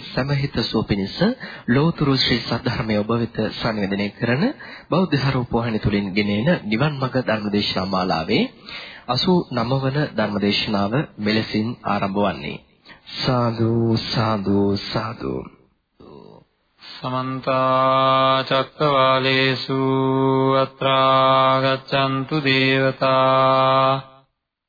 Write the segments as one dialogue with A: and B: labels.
A: පිළිවෙලට පින්වත්නි සමහිත සෝපිනිස ලෝතුරු ශ්‍රී සද්ධර්මයේ ඔබ වෙත සංවේදනය කරන බෞද්ධ හරෝපවාහිනිය තුලින් ගෙනෙන නිවන් මඟ ධර්මදේශනා මාලාවේ 89 වන ධර්මදේශනාව මෙලෙසින් ආරම්භ වන්නේ. සාදු සාදු සාදු.
B: සමන්ත චක්කවාලේසු අත්‍රා ගච්ඡන්තු දේවතා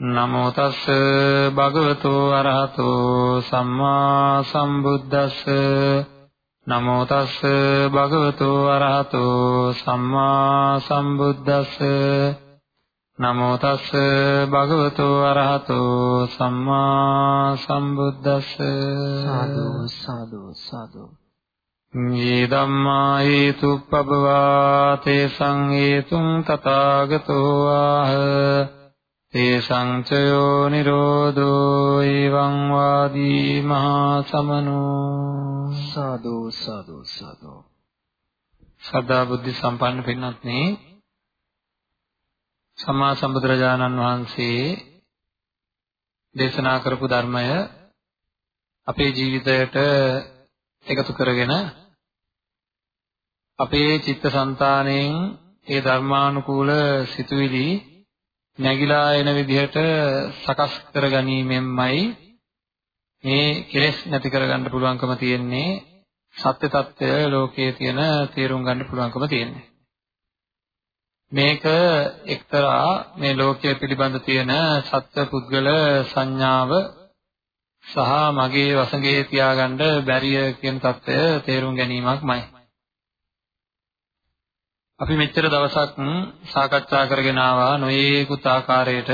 B: නමෝ තස් භගවතු අරහතෝ සම්මා සම්බුද්දස්ස. නමෝ තස් භගවතු අරහතෝ සම්මා සම්බුද්දස්ස. නමෝ තස් භගවතු අරහතෝ සම්මා සම්බුද්දස්ස.
A: සාදු සාදු සාදු.
B: යේ ධම්මා හේතුප්පබවා තේ සංහේතුං තථාගතෝ ආහ තේසං චයෝ නිරෝධෝ එවං වාදී මහා සමනෝ
A: සාදු සාදු සාදු
B: සදා බුද්ධ සම්පන්න පින්වත්නි සම්මා සම්බුදුරජාණන් වහන්සේ දේශනා කරපු ධර්මය අපේ ජීවිතයට එකතු කරගෙන අපේ චිත්තසංතාණයෙන් ඒ ධර්මානුකූල සිතුවිලි නැగిලා එන විදිහට සකස් කරගැනීමෙන්මයි මේ කෙලෙස් නැති කරගන්න පුළුවන්කම තියෙන්නේ සත්‍ය తত্ত্বය ලෝකයේ තියෙන තේරුම් ගන්න පුළුවන්කම තියෙන්නේ මේක එක්තරා මේ ලෝකයේ පිළිබඳ තියෙන සත්‍ය පුද්ගල සංඥාව සහ මගේ වසඟේ තියාගන්න බැරිය කියන தත්ත්වය තේරුම් ගැනීමක්මයි. අපි මෙච්චර දවසක් සාකච්ඡා කරගෙන ආවා නොයේකුත් ආකාරයට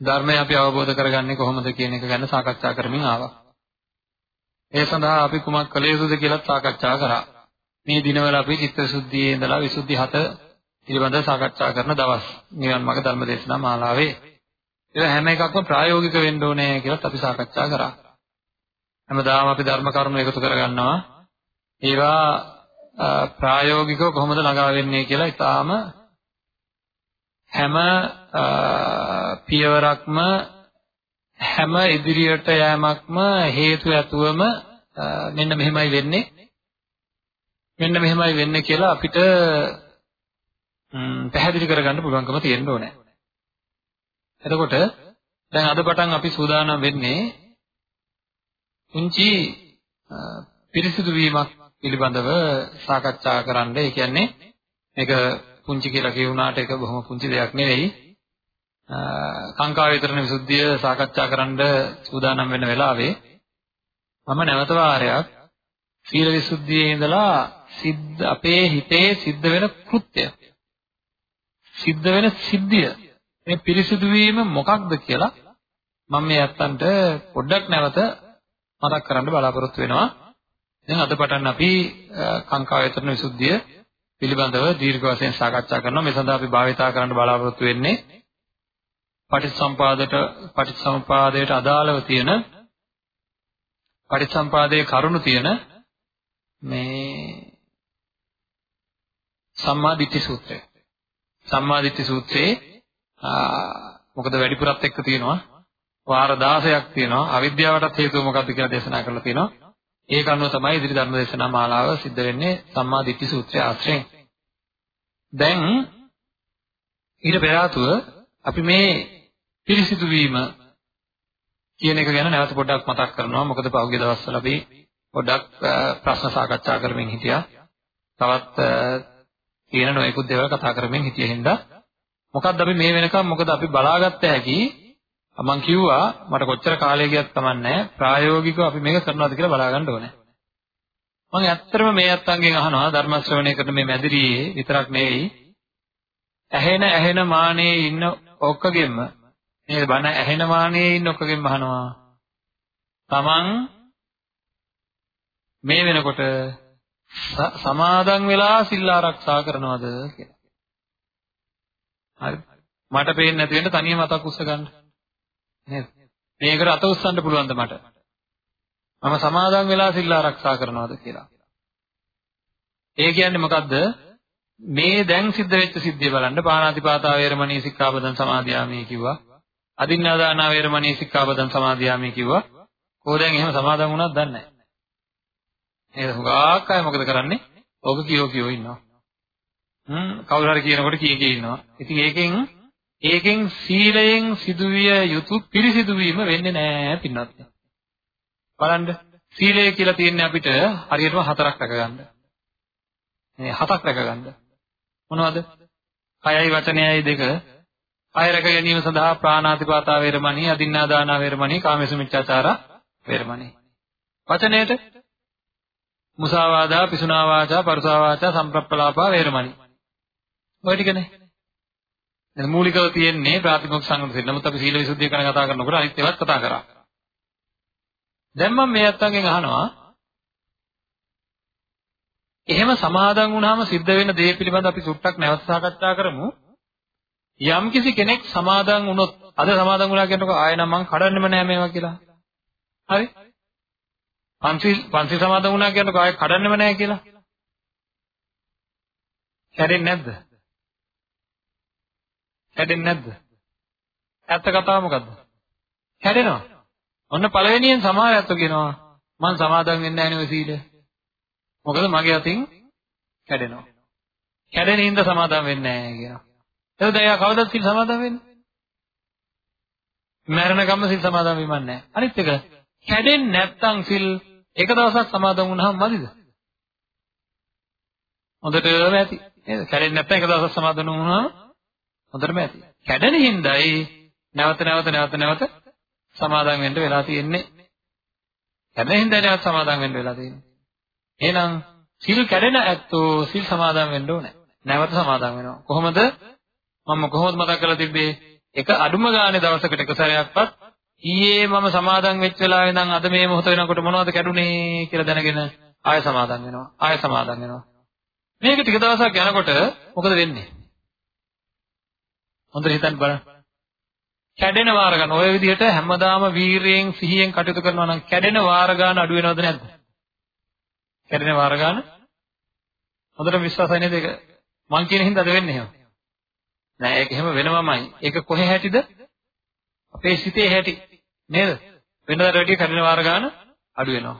B: ධර්මය අපි අවබෝධ කරගන්නේ කොහොමද කියන එක ගැන සාකච්ඡා කරමින් ආවා. ඒ සඳහා අපි කුමක් කළ යුතුද කියලා සාකච්ඡා කරා. මේ දිනවල අපි චිත්තසුද්ධියේ ඉඳලා විසුද්ධි 7 පිළිබඳව සාකච්ඡා කරන දවස්. නිවන් මාර්ග ධර්ම දේශනා මාලාවේ. ඒක හැම එකක්ම ප්‍රායෝගික වෙන්න ඕනේ කියලා අපි සාකච්ඡා කරා. හැමදාම අපි ධර්ම කරුණු එකතු කරගන්නවා. ඒවා ප්‍රායෝගිකව කොහොමද ළඟා වෙන්නේ කියලා ඉතාලම හැම පියවරක්ම හැම ඉදිරියට යෑමක්ම හේතු ඇතුවම මෙන්න මෙහෙමයි වෙන්නේ මෙන්න මෙහෙමයි වෙන්නේ කියලා අපිට පැහැදිලි කරගන්න පුළුවන්කම තියෙන්න ඕනේ. එතකොට දැන් අද පටන් අපි සූදානම් වෙන්නේ පුංචි පිරිසිදු වීමක් පිළිබඳව සාකච්ඡා කරන්න. ඒ කියන්නේ මේක පුංචි කියලා කියුණාට ඒක බොහොම පුංචි දෙයක් නෙවෙයි. කාංකා විතරණ විසුද්ධිය සාකච්ඡා කරන්න සූදානම් වෙන වෙලාවේ මම නැවත වාරයක් සීල විසුද්ධියේ ඉඳලා සිද්ධ අපේ හිතේ සිද්ධ වෙන කෘත්‍ය සිද්ධ වෙන සිද්ධිය මේ පිරිසිදු වීම මොකක්ද කියලා මම මේ අත්තන්ට පොඩ්ඩක් නැවත මතක් කරන්න බලාපොරොත්තු වෙනවා. දැන් අද පටන් අපි කාංකා වේතරණ විසුද්ධිය පිළිබඳව දීර්ඝ වශයෙන් සාකච්ඡා කරනවා. මේ සඳහා අපි භාවිතා කරන්න බලාපොරොත්තු වෙන්නේ පටිච්චසමුපාදයට පටිච්චසමුපාදයට අදාළව තියෙන පටිච්චසමුපාදයේ කරුණු තියෙන මේ සම්මා දිට්ඨි සූත්‍රය. සම්මා දිට්ඨි සූත්‍රයේ මොකද වැඩිපුරත් එක්ක තියෙනවා වාර 16ක් තියෙනවා. අවිද්‍යාවටත් හේතුව මොකක්ද කියලා දේශනා කරලා තියෙනවා. ඒක අනුව තමයි ඉදිරි ධර්ම දේශනා මාලාව සිද්ධ වෙන්නේ සම්මා දිට්ඨි සූත්‍රය ආශ්‍රයෙන්. දැන් ඊට පෙර අපි මේ පිරිසිදු වීම කියන එක ගැන නැවත පොඩ්ඩක් මතක් කරනවා. මොකද පහුගිය දවස්වල අපි පොඩ්ඩක් ප්‍රශ්න සාකච්ඡා කරමින් හිටියා. තවත් තියෙන නොයෙකුත් දේවල් කතා කරමින් හිටිය හින්දා. මොකද්ද අපි මේ වෙනකම්? මොකද අපි බලාගත්ත හැකි මම කිව්වා මට කොච්චර කාලය ගියත් කමන්නේ ප්‍රායෝගිකව අපි මේක කරනවාද කියලා බලා ගන්න ඕනේ. මම ඇත්තටම මේ අත්තන්ගෙන් අහනවා ධර්ම ශ්‍රවණය කරන මේ මැදිරියේ විතරක් නෙවෙයි ඇහෙන ඇහෙන මානේ ඉන්න ඔක්කොගෙම මේ බණ ඇහෙන මානේ ඉන්න ඔක්කොගෙම අහනවා. තමන් මේ වෙනකොට සමාදන් වෙලා සිල් ආරක්ෂා කරනවද කියලා. හරි. මට පේන්නේ නැති වෙන්න තනියම අතක් උස්ස ගන්න. නේද? මේකට අත උස්සන්න පුළුවන්ද මට? මම සමාදන් වෙලා සිල් ආරක්ෂා කරනවද කියලා. ඒ කියන්නේ මොකද්ද? මේ දැන් සිද්ධ වෙච්ච සිද්ධිය බලන්න පාණාතිපාතා වේරමණී සික්ඛාපදං සමාදියාමි කිව්වා. අදින්නාදාන වේරමණී සික්ඛාපදං සමාදියාමි කිව්වා. කොහොදෙන් එහෙම සමාදන් වුණාද දන්නේ නැහැ. නේද? හුඟක් අය මොකද කරන්නේ? ඕක කියෝ කියෝ ඉන්නවා. හ්ම් කවුරු හරි කියනකොට කී කී ඉන්නවා. ඉතින් ඒකෙන් ඒකෙන් සීලයෙන් සිදුවිය යුතු පිරිසිදු වීම වෙන්නේ නැහැ පින්නත්. බලන්න සීලය කියලා තියෙන්නේ අපිට හරියටම හතරක් රැකගන්න. මේ හතක් රැකගන්න. මොනවද? කයයි වචනයයි දෙක. කය රැක ගැනීම සඳහා ප්‍රාණාතිපාතා වේරමණී, අදින්නාදාන වේරමණී, කාමේසු මිච්ඡාචාර වේරමණී. වචනයේට මුසාවාදා, පිසුනා වාචා, පරුසා වාචා, සම්ප්‍රප්පලාපා වේරමණී. ඔය ටිකනේ. දැන් මූලිකව තියෙන්නේ ප්‍රාතිමොක්ඛ සංගත සීල. නමුත් අපි සීල විසුද්ධිය ගැන කතා කරනකොට අනිත් ඒවාත් කතා කරා. දැන් මම මේ අත්තන්ගෙන් අහනවා එහෙම සමාදන් වුණාම සිද්ධ වෙන දේ පිළිබඳ අපි සුට්ටක් නැවත සාකච්ඡා කරමු. යම්කිසි කෙනෙක් සමාදන් වුණොත් අද සමාදන් වුණා කියනකොට ආයෙ නම් මං කඩන්නෙම නෑ මේවා කියලා. හරි? පන්සිල් පන්සිල් සමාදන් වුණා කියනකොට ආයෙ කඩන්නෙම නෑ කියලා. කැඩෙන්නේ නැද්ද? කැඩෙන්නේ නැද්ද? ඇත්ත කතාව මොකද්ද? කැඩෙනවා. ඔන්න පළවෙනියෙන් සමහර ඇත්තෝ කියනවා මං සමාදන් වෙන්නේ නැහැ නේ ඔය සීලය. මොකද මගේ අතින් කැඩෙනවා. කැඩෙන හින්දා සමාදම් වෙන්නේ නැහැ කියනවා. එතකොට එයා කවදද සිල් සමාදම් වෙන්නේ? මරණ කම්ම සිල් සමාදම් වෙන්නේ නැහැ. අනිත් එක කැඩෙන්නේ නැත්තම් සිල් එක දවසක් සමාදම් වුණාම මදිද? හොඳටම ඇති. නේද? කැඩෙන්නේ නැත්තම් එක දවසක් සමාදම් වුණාම හොඳටම ඇති. කැඩෙන හින්දායි නැවත නැවත නැවත නැවත සමාදම් වෙන්න වෙලා තියෙන්නේ. කැඩෙන හින්දායි නැවත සමාදම් වෙන්න වෙලා තියෙන්නේ. එහෙනම් සිල් කැඩෙන ඇත්තෝ සිල් සමාදන් වෙන්න ඕනේ. නැවත සමාදන් වෙනවා. කොහොමද? මම කොහොමද මතක් කරලා තිබ්බේ? එක අඩුම ගානේ දවසකට එක සැරයක්වත් ඊයේ මම සමාදන් වෙච්ච වෙලාවේ ඉඳන් අද මේ මොහොත වෙනකොට මොනවද කැඩුනේ කියලා දැනගෙන ආය සමාදන් වෙනවා. ආය සමාදන් වෙනවා. මේක ටික දවසක් යනකොට මොකද වෙන්නේ? හොඳට හිතන්න බලන්න. කැඩෙන වාර ගන්න. ඔය විදිහට හැමදාම වීරයෙන් සිහියෙන් කටයුතු කරනවා නම් කැඩෙන වාර ගන්න අඩු වෙනවද නැද්ද? කැඩෙන වාර ගන්න? හොඳට විශ්වාසයි නේද ඒක? මං කියන හින්දාද වෙන්නේ එහෙම? නෑ ඒක එහෙම වෙනවමයි. ඒක කොහේ හැටිද? අපේ සිතේ හැටි. නේද? වෙනදාට වැඩිය කැඩෙන වාර ගන්න අඩු වෙනවා.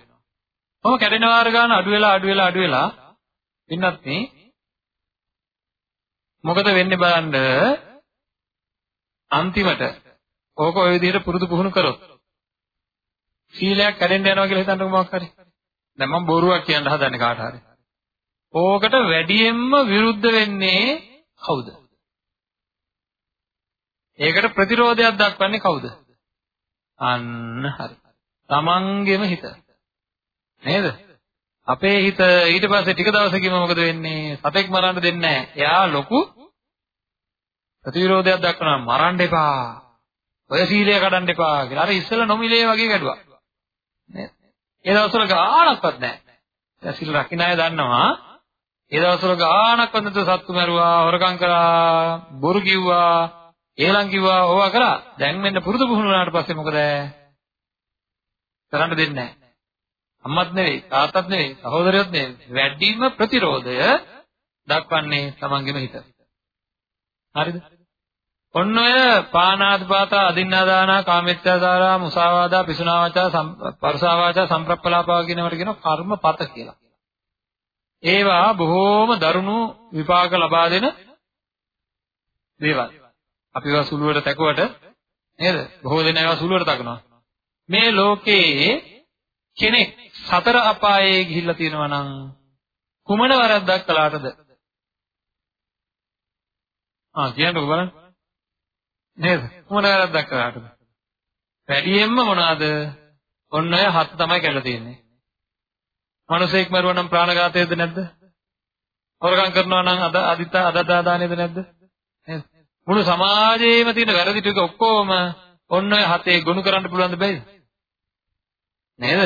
B: කොහොම කැඩෙන වාර ගන්න අඩු වෙලා අඩු වෙලා අඩු වෙලා ඉන්නත් මේ මොකද වෙන්නේ බලන්න. අන්තිමට ඕක ඔය විදිහට පුරුදු පුහුණු කරොත් සීලයක් කැඩෙන්න යනවා කියලා හිතන්නකො මොකක් හරි දැන් මම බොරුවක් කියන්න හදන්නේ කාට හරි. ඕකට වැඩියෙන්ම විරුද්ධ වෙන්නේ කවුද? ඒකට ප්‍රතිරෝධයක් දක්වන්නේ කවුද? අන්න හරි. තමන්ගේම හිත. නේද? අපේ හිත ඊට පස්සේ ටික දවසකින් මොකද වෙන්නේ? සතෙක් මරන්න දෙන්නේ නැහැ. එයා ලොකු ප්‍රතිවිරෝධයක් දක්වනවා මරන්න එපා. ඔය සීලය කඩන්න එපා කියලා. අර ඉස්සෙල්ලා නොමිලේ වගේ ගැඩුවා. නේද? ඒ දවස්වල ගාණක්වත් නැහැ. දැන් සිල් රකින්න අය දන්නවා. ඒ දවස්වල ගාණක්වත් නැතුව සත්තු මරුවා, හොරකම් කරා, බොරු කිව්වා, ඒලම් කිව්වා, ඕවා කරා. දැන් මෙන්න පුරුදු පුහුණු වුණාට පස්සේ මොකද? කරන්න දෙන්නේ නැහැ. අම්මත් නෙවෙයි, තාත්තත් නෙවෙයි, සහෝදරයොත් නෙවෙයි. වැඩිම ප්‍රතිරෝධය දක්වන්නේ තමන්ගේම හිත. හරිද? ඔන්න ඔය පානාතිපාතා අදින්නාදානා කාමෙත්‍යාචාරා මුසාවාදා පිසුනාවාචා පරසාවාචා සම්ප්‍රප්පලාපා කියනවට කියනවා කර්මපත කියලා. ඒවා බොහෝම දරුණු විපාක ලබා දෙන දේවල්. අපි ඒවා සුළුවට තැකුවට නේද? බොහෝ දෙනා ඒවා සුළුවට තකනවා. මේ ලෝකේ කෙනෙක් සතර අපායේ ගිහිල්ලා තියෙනවා නම් කුමන වරද්දක් කළාටද? ආ කියන්නකෝ බලන්න. නේද? මොන වැරද්දක් කරාටද? වැඩියෙන්ම මොනවාද? ඔන්න ඔය හත් තමයි කැඩලා තියෙන්නේ. මනුස්සයෙක් මරුවා නම් ප්‍රාණඝාතයේද නැද්ද? හොරකම් කරනවා නම් අද අදිත අදදාදානේද නැද්ද? නේද? මුළු සමාජයේම තියෙන වැරදි ටික ඔක්කොම ඔන්න ඔය හතේ ගොනු කරන්න පුළුවන් බෑද? නේද?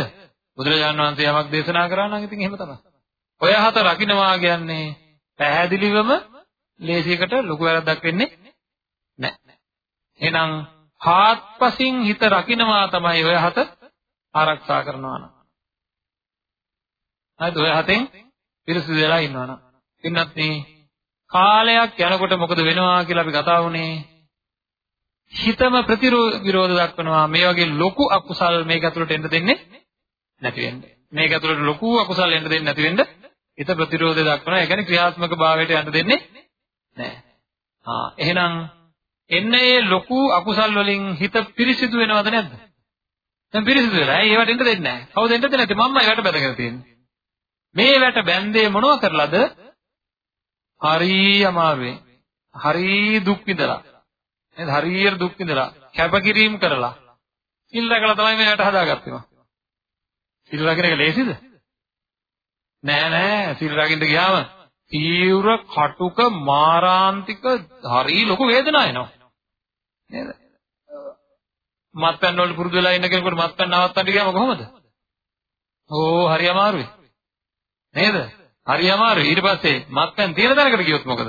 B: බුදුරජාණන් වහන්සේ යමක් දේශනා කරා නම් ඉතින් එහෙම තමයි. ඔය හත රකින්නවා කියන්නේ පැහැදිලිවම ලේසියකට ලොකු වැරද්දක් වෙන්නේ නැහැ. එහෙනම් හාත්පසින් හිත රකින්නවා තමයි ඔය හත ආරක්ෂා කරනවා නම්. හරිද? ඔය හතෙන් පිරිසිදු වෙලා ඉන්නවා නම්. ඉන්නත් මේ කාලයක් යනකොට මොකද වෙනවා කියලා අපි කතා වුණේ. හිතම ප්‍රතිවිරෝධ දක්වනවා මේ වගේ ලොකු අකුසල් මේක ඇතුළට එන්න දෙන්නේ නැති වෙන්නේ. මේක ඇතුළට ලොකු අකුසල් එන්න දෙන්නේ නැති වෙන්න හිත ප්‍රතිරෝධය දක්වනවා. ඒ කියන්නේ ක්‍රියාත්මක භාවයට යන්න දෙන්නේ නැහැ. ආ එහෙනම් එන්නේ ලොකු අකුසල් වලින් හිත පිරිසිදු වෙනවද නැද්ද? දැන් පිරිසිදු වෙලා. ඇයි ඒවට එන්න දෙන්නේ නැහැ? කවුද එන්න දෙන්නේ නැත්තේ? මම්මයි වැට බැඳගෙන තියෙන්නේ. මේ වැට බැන්දේ මොනව කරලාද? හරි අමාරුවෙන්. හරි දුක් විඳලා. නේද? හරියට දුක් විඳලා. කැපකිරීම කරලා. සිල් රැකලා තමයි මේ වැට හදාගත්තේ. සිල් රැකෙන එක ලේසිද? නෑ නෑ සිල් රැකින්න ගියාම තීව්‍ර කටුක මාරාන්තික හරි ලොකු වේදනාවක් එනවා. නේද? මත්පැන් වල පුරුදු වෙලා ඉන්න කෙනෙකුට මත්පැන් නවත්තන්න ගියාම කොහොමද? ඕ හරි අමාරුයි. නේද? හරි අමාරුයි. ඊට පස්සේ මත්පැන් තියෙන තැනකට ගියොත් මොකද?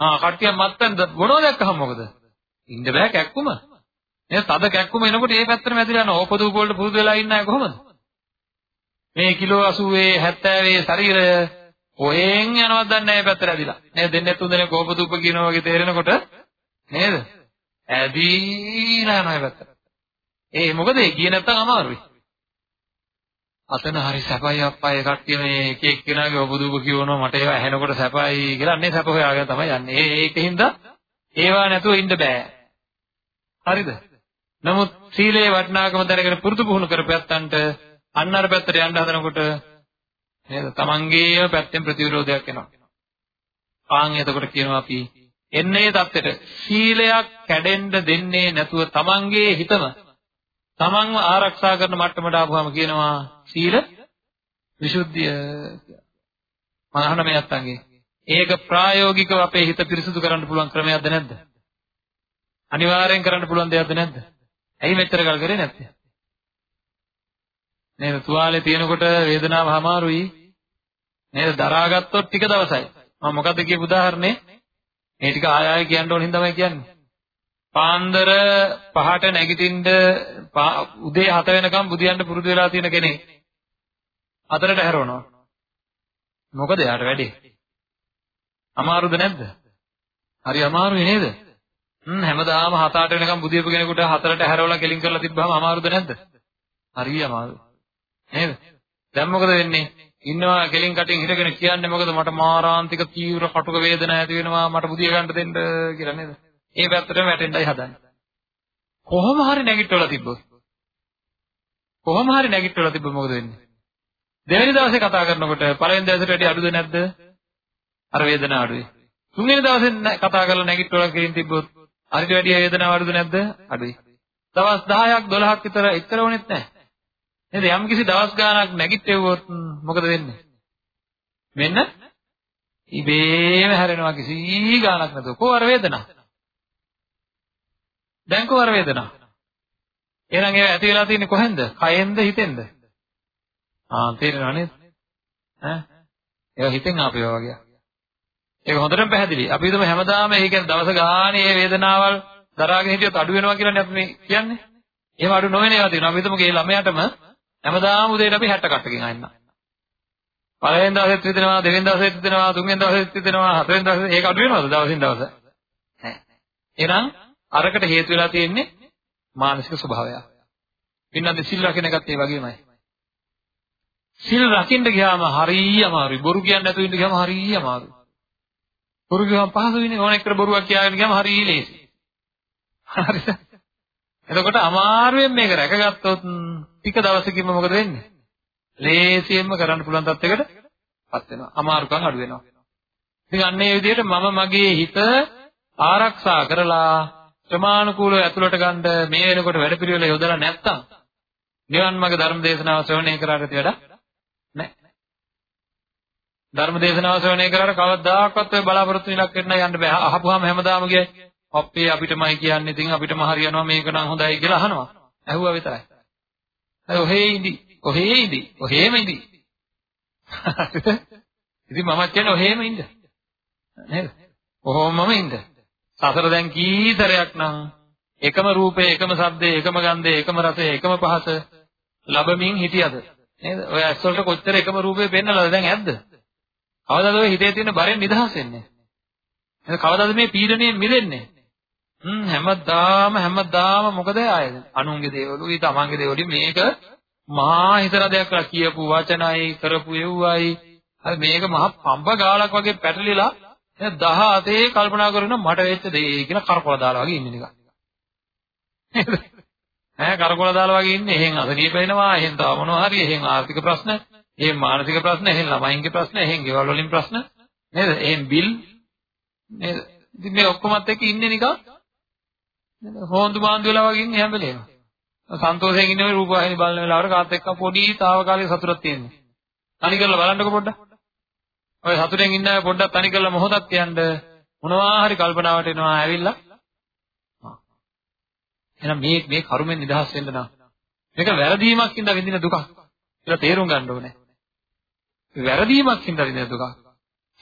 B: ආ කට්ටිය මත්පැන් බොනවා දැක්කහම මොකද? ඉන්න බෑ කැක්කුම. නේද? තද කැක්කුම එනකොට ඒ පැත්තටම ඇදලා යනවා. ඕපදූප වලට පුරුදු වෙලා ඉන්න අය කොහොමද? මේ කිලෝ 80 70 ශරීරය කොහෙන් යනවද දන්නේ නැහැ පැත්තට ඇදිලා. නේද? දෙන්නේ තුන් දෙනෙක් ඕපදූප කියනවා වගේ තේරෙනකොට නේද? ඇදීලා යනවා පැත්තට. ඒ මොකද ඒ ගියේ නැත්තම් අමාරුයි. අතන හරි සැපයි අප්පයි කට්ටිය මේ එක එක්කෙනාගේ ඔබදුබ කියවනවා මට ඒවා ඇහෙනකොට සැපයි කියලා අන්නේ සැප හොයාගෙන තමයි යන්නේ. ඒ ඒකින්ද ඒවා නැතුව ඉන්න බෑ. හරිද? නමුත් සීලේ වටිනාකම දැනගෙන පුරුදු පුහුණු කරපැත්තන්ට අන්න අර පැත්තට යන්න හදනකොට නේද? තමන්ගේම පැත්තෙන් ප්‍රතිවිරෝධයක් එනවා. ආන් එතකොට කියනවා අපි එන්නේ தත්තෙට සීලයක් කැඩෙන්න දෙන්නේ නැතුව තමන්ගේ හිතම තමන්ව ආරක්ෂා කරන මට්ටමට ආපුවාම කියනවා සීල විසුද්ධිය මම අහන මේ අත්තන්ගේ ඒක ප්‍රායෝගිකව අපේ හිත පිරිසුදු කරන්න පුළුවන් ක්‍රමයක්ද නැද්ද අනිවාර්යෙන් කරන්න පුළුවන් දෙයක්ද නැද්ද ඇයි මෙච්චර කල් කරේ නැත්තේ නේද තුවාලේ තියෙනකොට වේදනාව හමාරුයි නේද දරාගත්තොත් ටික දවසයි මම මොකද්ද කියපු උදාහරණේ මේ ටික ආය ආය කියන්න ඕන හින්දාමයි කියන්නේ පාන්දර පහට නැගිටින්න උදේ 7 වෙනකම් බුදියන්න පුරුදු වෙලා තියෙන කෙනෙක් හතරට හැරවනවා. මොකද යාට වැඩි? අමාරුද නැද්ද? හරි අමාරුයි නේද? හ්ම් හැමදාම 7-8 වෙනකම් බුදියපු කෙනෙකුට හතරට හැරවලා කෙලින් කරලා තිබ්බහම අමාරුද නැද්ද? හරි අමාරුයි. නේද? දැන් මොකද වෙන්නේ? ඉන්නවා කෙලින් කටින් හිටගෙන කියන්නේ මොකද මට මාරාන්තික තීව්‍ර කටුක වේදනාවක් ඇති වෙනවා මට බුදිය ගන්න දෙන්න කියලා නේද? ඒ පැත්තටම වැටෙන්නයි හදන්නේ. කොහොම හරි නැගිටවලා තිබ්බොත් කොහොම හරි නැගිටවලා තිබ්බොත් මොකද වෙන්නේ? දෙවෙනි දවසේ කතා කරනකොට පළවෙනි දවසට වැඩි අඩුද නැද්ද? අර වේදනාව අඩුයි. තුන්වෙනි දවසේ කතා කරලා නැගිටවලා කියන තිබ්බොත් අරිට වැඩි වේදනාව අඩුද නැද්ද? අඩුයි. දවස් 10ක් 12ක් විතර එච්චර වුණෙත් නැහැ. නේද? යම් කිසි දවස් ගාණක් නැගිටෙව්වොත් මොකද වෙන්නේ? මෙන්න ඉබේම හැරෙනවා කිසි ගාණක් නැතුව. කොහොර වේදනාව? දැන් කොහොර වේදනාව? එහෙනම් ඒවා ඇති වෙලා තියෙන්නේ කොහෙන්ද? කයෙන්ද හිතෙන්ද? ආ තේරෙනව නේද? ඈ ඒවා හිතෙන් ආපේවා වගේ. ඒක හොඳටම පැහැදිලි. අපි හිතමු හැමදාම ඒ කියන්නේ දවස ගානේ මේ වේදනාවල් දරාගෙන හිටියොත් අඩු වෙනවා කියලානේ අපි මේ කියන්නේ. එහෙම අඩු නොවෙන ඒවා තියෙනවා. අපි හිතමු මේ ළමයාටම හැමදාම උදේට අපි 60 කට්ටකින් අයන්න. පළවෙනි දවසෙත් විදිනවා, දෙවෙනි දවසෙත් විදිනවා, තුන්වෙනි දවසෙත් විදිනවා, හතරවෙනි දවසේ ඒක අඩු වෙනවද දවසින් දවස? නැහැ. එහෙනම් අරකට හේතු වෙලා තියෙන්නේ මානසික ස්වභාවය. පින්නත් සිල් රකින්න එකත් ඒ වගේමයි. සිල් රකින්න ගියාම හරිය අමාරුයි. බොරු කියන්නේ නැතුව ඉන්න ගියාම හරිය අමාරුයි. බොරු ගියාම පහසු වෙන්නේ ඕන එක්කර බොරුවක් කියාගෙන ගියාම හරිය ලේසි. හරිද? එතකොට අමාරුවෙන් මේක රැකගත්තොත් ටික දවසකින්ම මොකද වෙන්නේ? ලේසියෙන්ම කරන්න පුළුවන් තත්යකට පත් වෙනවා. අමාරුකම් අඩු වෙනවා. ඉතින් අන්න ඒ විදිහට මම මගේ හිත ආරක්ෂා කරලා ක්‍රමානුකූලව ඇතුළට ගන්න මේ වෙනකොට වැඩපිළිවෙල යොදලා නැත්තම් නිවන් මාර්ග ධර්ම දේශනාව ශ්‍රවණය කරාට වඩා නැහැ. ධර්ම දේශනාව ශ්‍රවණය කරාට කවදාකවත් ඔය බලාපොරොත්තු ඉලක්ක වෙන්න යන්න බෑ. අහපුවාම හැමදාම ගියේ අපේ අපිටමයි කියන්නේ ඉතින් අපිටම හරියනවා මේක නම් හොඳයි කියලා අහනවා. ඇහුවා විතරයි. ඔහේ ඉඳි. ඔහේ ඉඳි. ඔහේම ඉඳි. ඉතින් මමත් කියන්නේ ඔහේම ඉන්න. නේද? කොහොමම ඉන්න. සසර දැන් කීතරයක් නම් එකම රූපේ, එකම ශබ්දේ, එකම ගන්ධේ, එකම රසේ, එකම පහස ලැබමින් හිටියද? නේද? ඔය ඇස් වලට කොච්චර එකම රූපේ පෙන්නලාද දැන් ඇද්ද? කවදාද ඔය හිතේ තියෙන බරෙන් නිදහස් වෙන්නේ? එහෙනම් කවදාද මේ පීඩණයෙන් මිදෙන්නේ? හ්ම් හැමදාම හැමදාම මොකද ආයද? අනුන්ගේ දේවලුයි තමන්ගේ දේවලුයි මේක මහා හිතරදයක් කියලා කියපු වචනයි කරපු එව්වයි හරි මේක මහා පම්බ ගාලක් වගේ පැටලිලා 17 කල්පනා කරන මට වෙච්ච දේ කියලා කරකොල දාලා වගේ ඉන්නේ නිකන්. ඈ කරකොල දාලා වගේ ඉන්නේ. එහෙන් අසනීප වෙනවා, එහෙන් තව මොනවා හරි, එහෙන් ආර්ථික ප්‍රශ්න, එහෙන් මානසික ප්‍රශ්න, එහෙන් ළමයින්ගේ ප්‍රශ්න, එහෙන් ගෙවල් වලින් ප්‍රශ්න නේද? එහෙන් බිල් නේද? ඉතින් මේ ඔක්කොමත් එක්ක ඉන්නේ නිකන් හොඳු මාන්දු වෙලා වගේ ඉන්නේ හැම වෙලේම. සන්තෝෂයෙන් ඉන්නේ රූපවාහිනී බලන වෙලාවට කාත් එක්ක පොඩි తాවකාලික සතුටක් තියෙනවා. තනි කරලා බලන්නකො පොඩ්ඩක්. ඔය සතුටෙන් ඉන්න අය පොඩ්ඩක් තනි කරලා මොහොතක් යන්න මොනවා හරි කල්පනාවට එනවා ඇවිල්ලා. එහෙනම් මේ මේ කර්මෙන් නිදහස් වෙන්න නම් මේක වැරදීමක් හින්දා විඳින දුකක් කියලා තේරුම් ගන්න ඕනේ. වැරදීමක් හින්දා විඳින දුකක්.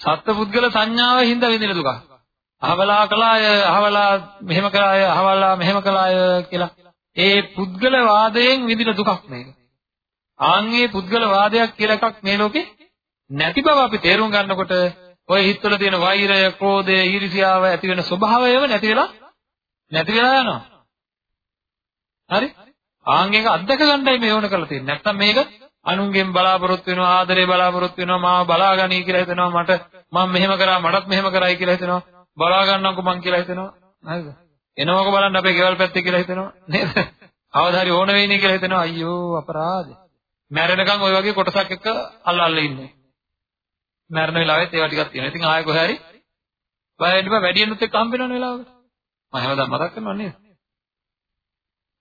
B: සත්පුද්ගල සංඥාව හින්දා විඳින දුකක්. අහවලා කළාය, අහවලා මෙහෙම කළාය, අහවලා මෙහෙම කළාය කියලා. ඒ පුද්ගල වාදයෙන් විඳින දුකක් මේක. ආන්ගේ පුද්ගල වාදයක් කියලා එකක් මේ ලෝකේ නැති බව අපි තේරුම් ගන්නකොට ඔය හිතවල තියෙන වෛරය, ක්‍රෝධය, ඊර්ෂ්‍යාව ඇති වෙන ස්වභාවයම නැති වෙලා නැති වෙලා යනවා. හරි? ආන්ගේක අත්දක ගන්නයි මේ ඕන කරලා තියෙන්නේ. නැත්තම් මේක අනුන්ගෙන් බලාපොරොත්තු වෙනවා, ආදරේ බලාපොරොත්තු වෙනවා, මාව බලාගනී කියලා හිතනවා, මට මම මෙහෙම කරා, මටත් මෙහෙම කරයි කියලා හිතනවා. බලා ගන්නම්කෝ මං කියලා හිතනවා. හරිද? එනවක බලන්න අපේ ගෙවල් පැත්තේ කියලා හිතනවා. නේද? අවදාරි ඕන වෙයිනේ කියලා හිතනවා. අයියෝ අපරාධ. මැරෙනකන් ওই වගේ කොටසක් එක්ක අල්ල අල්ල ඉන්නේ. මැරෙන වෙලාවෙත් ඒවා ටිකක් තියෙනවා. ඉතින් ආයෙ කොහේ හරි බය වෙන්න බෑ වැඩියෙන්ුත් එක්ක හම්බ වෙනවනේ වෙලාවකට. මම හැමදාම මතක් කරනවා නේද?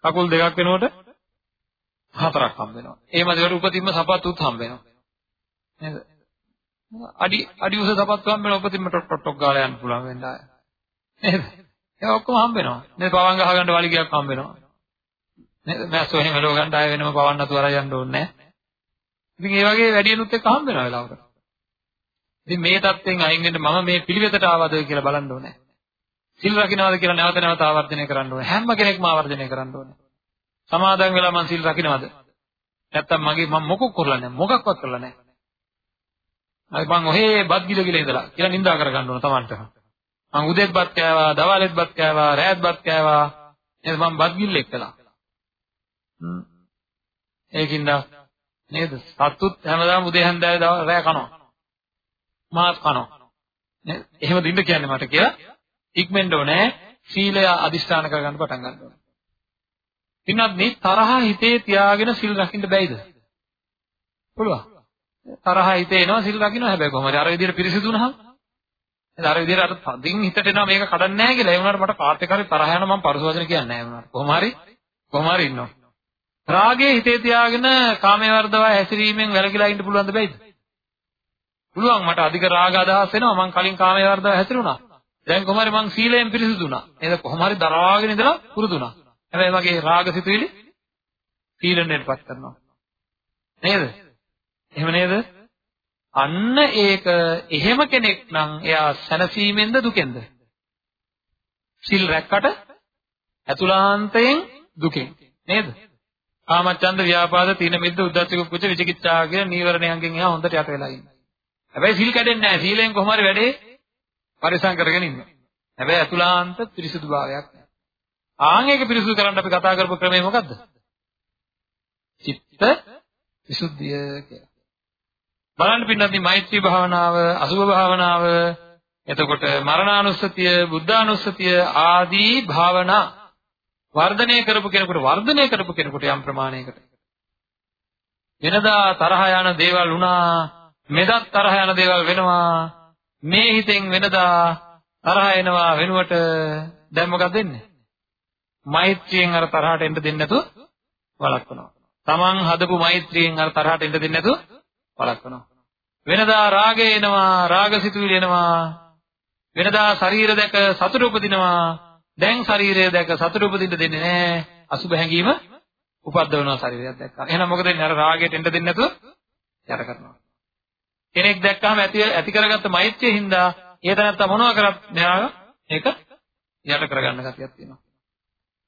B: කකුල් දෙකක් වෙනකොට හතරක් හම්බ වෙනවා. ඒ මැදට උපතින්ම සපත්තුත් හම්බ වෙනවා. නේද? අඩි අඩි උස සපත්තු හම්බ වෙන උපතින්ම ටොට් ටොට් ටොක් ගාලා යන්න පුළුවන් වෙන්න ආය. නේද? ඒ ඔක්කොම හම්බ වෙනවා. නේද? පවන් ගහ ගන්න වලිගයක් හම්බ වෙනවා. නේද? මෑස්සෝ එහෙම එලව ගන්න ආය වෙනම පවන් නතු අරන් යන්න ඕනේ නැහැ. ඉතින් ඒ වගේ වැඩියනුත් එක්ක හම්බ වෙනවා වෙලාවකට. ඉතින් මේ தත්යෙන් අයින් වෙන්න මම මේ පිළිවෙතට ආවද කියලා බලන්න ඕනේ. සිල් රකින්නවද කියලා නැවත නැවත ආවර්ජනය කරන්න ඕනේ. හැම කෙනෙක්ම ආවර්ජනය කරන්න ඕනේ. සමාදන් වෙලා මං සිල් රකින්නවද? නැත්තම් මගේ මම මොකක් කරලා නැහැ. මොකක්වත් කරලා නැහැ. අය මං ඔහේ බත් ගිල ගිල ඉඳලා කියලා නිඳා කරගන්න ඕන Tamanට. මං උදේත් බත් කෑවා, දවල්ෙත් බත් කෑවා, රාත් බත් කෑවා. නේද මං බත් ගිල්ල එක්කලා. හ්ම්. ඒකින්ද නේද? සතුත් හැමදාම උදේ හැන්දෑවේ රෑ කනවා. මාත් කනවා. නේද? එහෙම දින්න කියන්නේ මට කියලා ඉක්මෙන්න ඕනේ. සීලය අදිෂ්ඨාන කරගන්න පටන් ගන්න ඕනේ. පින්වත් මේ තරහ හිතේ තියාගෙන සිල් රකින්න බැයිද? පුළුවන්. තරහ හිතේ එනවා සිල් රකින්න හැබැයි කොහොමද? අර විදිහට පිරිසිදු වුණාම එතන අර විදිහට අර තදින් හිතට එනවා මේක කඩන්නේ නැහැ කියලා. ඒ වුණාට මට කාත් එක හරි තරහ යනවා මම පරස වචන කියන්නේ නැහැ වුණාට. කොහොම හරි? කොහොම හරි ඉන්නවා. රාගයේ හිතේ තියාගෙන කාමයේ වර්ධව හැසිරීමෙන් වැළකීලා ඉන්න පුළුවන්ද බැයිද? පුළුවන්. මට අධික රාග අදහස් එනවා මං කලින් කාමයේ වර්ධව හැසිරුණා. දැන් කොහොම හරි මං සීලයෙන් පිරිසිදු වුණා. එහෙනම් කොහොම හරි දරාගෙන ඉඳලා පුරුදු වුණා. හැබැයි මගේ රාග සිතුවිලි තීරණයටපත් කරනවා. නේද? එහෙම නේද? අන්න ඒක එහෙම කෙනෙක් නම් එයා සැනසීමෙන්ද දුකෙන්ද? සිල් රැක්කට ඇතුළාන්තයෙන් දුකෙන් නේද? කාමච්ඡන්ද ව්‍යාපාද තීන මිද්ද උද්ධච්ච කුච්ච විචිකිච්ඡා කියන නීවරණයන්ගෙන් එයා හොඳට යට වෙලා ඉන්නවා. හැබැයි සිල් කැඩෙන්නේ නැහැ. සීලෙන් කොහොම හරි වැඩේ පරිසම් කරගෙන ඉන්නවා. හැබැයි ඇතුළාන්ත පිරිසුදුභාවයක් නැහැ. ආන් ඒක පිරිසුදු කරන්න අපි කතා කරපු ක්‍රමය මොකද්ද? චිත්ත විසුද්ධිය කියලා. බලන්න පින්නත් මෛත්‍රී භාවනාව, අසුභ භාවනාව, එතකොට මරණානුස්සතිය, බුද්ධානුස්සතිය ආදී භාවනා වර්ධනය කරපු කෙනෙකුට වර්ධනය කරපු කෙනෙකුට යම් ප්‍රමාණයකට. වෙනදා තරහ යන දේවල් වුණා මෙදත් තරහ යන දේවල් වෙනවා. මේ හිතෙන් වෙනදා තරහ එනවා වෙනුවට දැන් මොකක්ද වෙන්නේ මෛත්‍රියෙන් අර තරහට එන්න දෙන්නේ නැතුව වළක්වනවා. තමන් හදපු මෛත්‍රියෙන් අර තරහට එන්න දෙන්නේ නැතුව වළක්වනවා. වෙනදා රාගය එනවා, රාගසිතුවිලි එනවා. වෙනදා ශරීර දැක සතුට උපදිනවා. දැන් ශරීරය දැක සතුට උපදින්න දෙන්නේ නැහැ. අසුබ හැඟීම උපද්දවනවා ශරීරයක් දැක්කම. එහෙනම් මොකද වෙන්නේ? අර රාගයට එන්න දෙන්නේ නැතුව යට කරනවා. කෙනෙක් දැක්කම ඇති ඇති කරගත්ත මෛත්‍රිය හින්දා ඒ තැනත්තා මොනවා කරත් මෙයා ඒක යට කරගන්න ගතියක් තියෙනවා.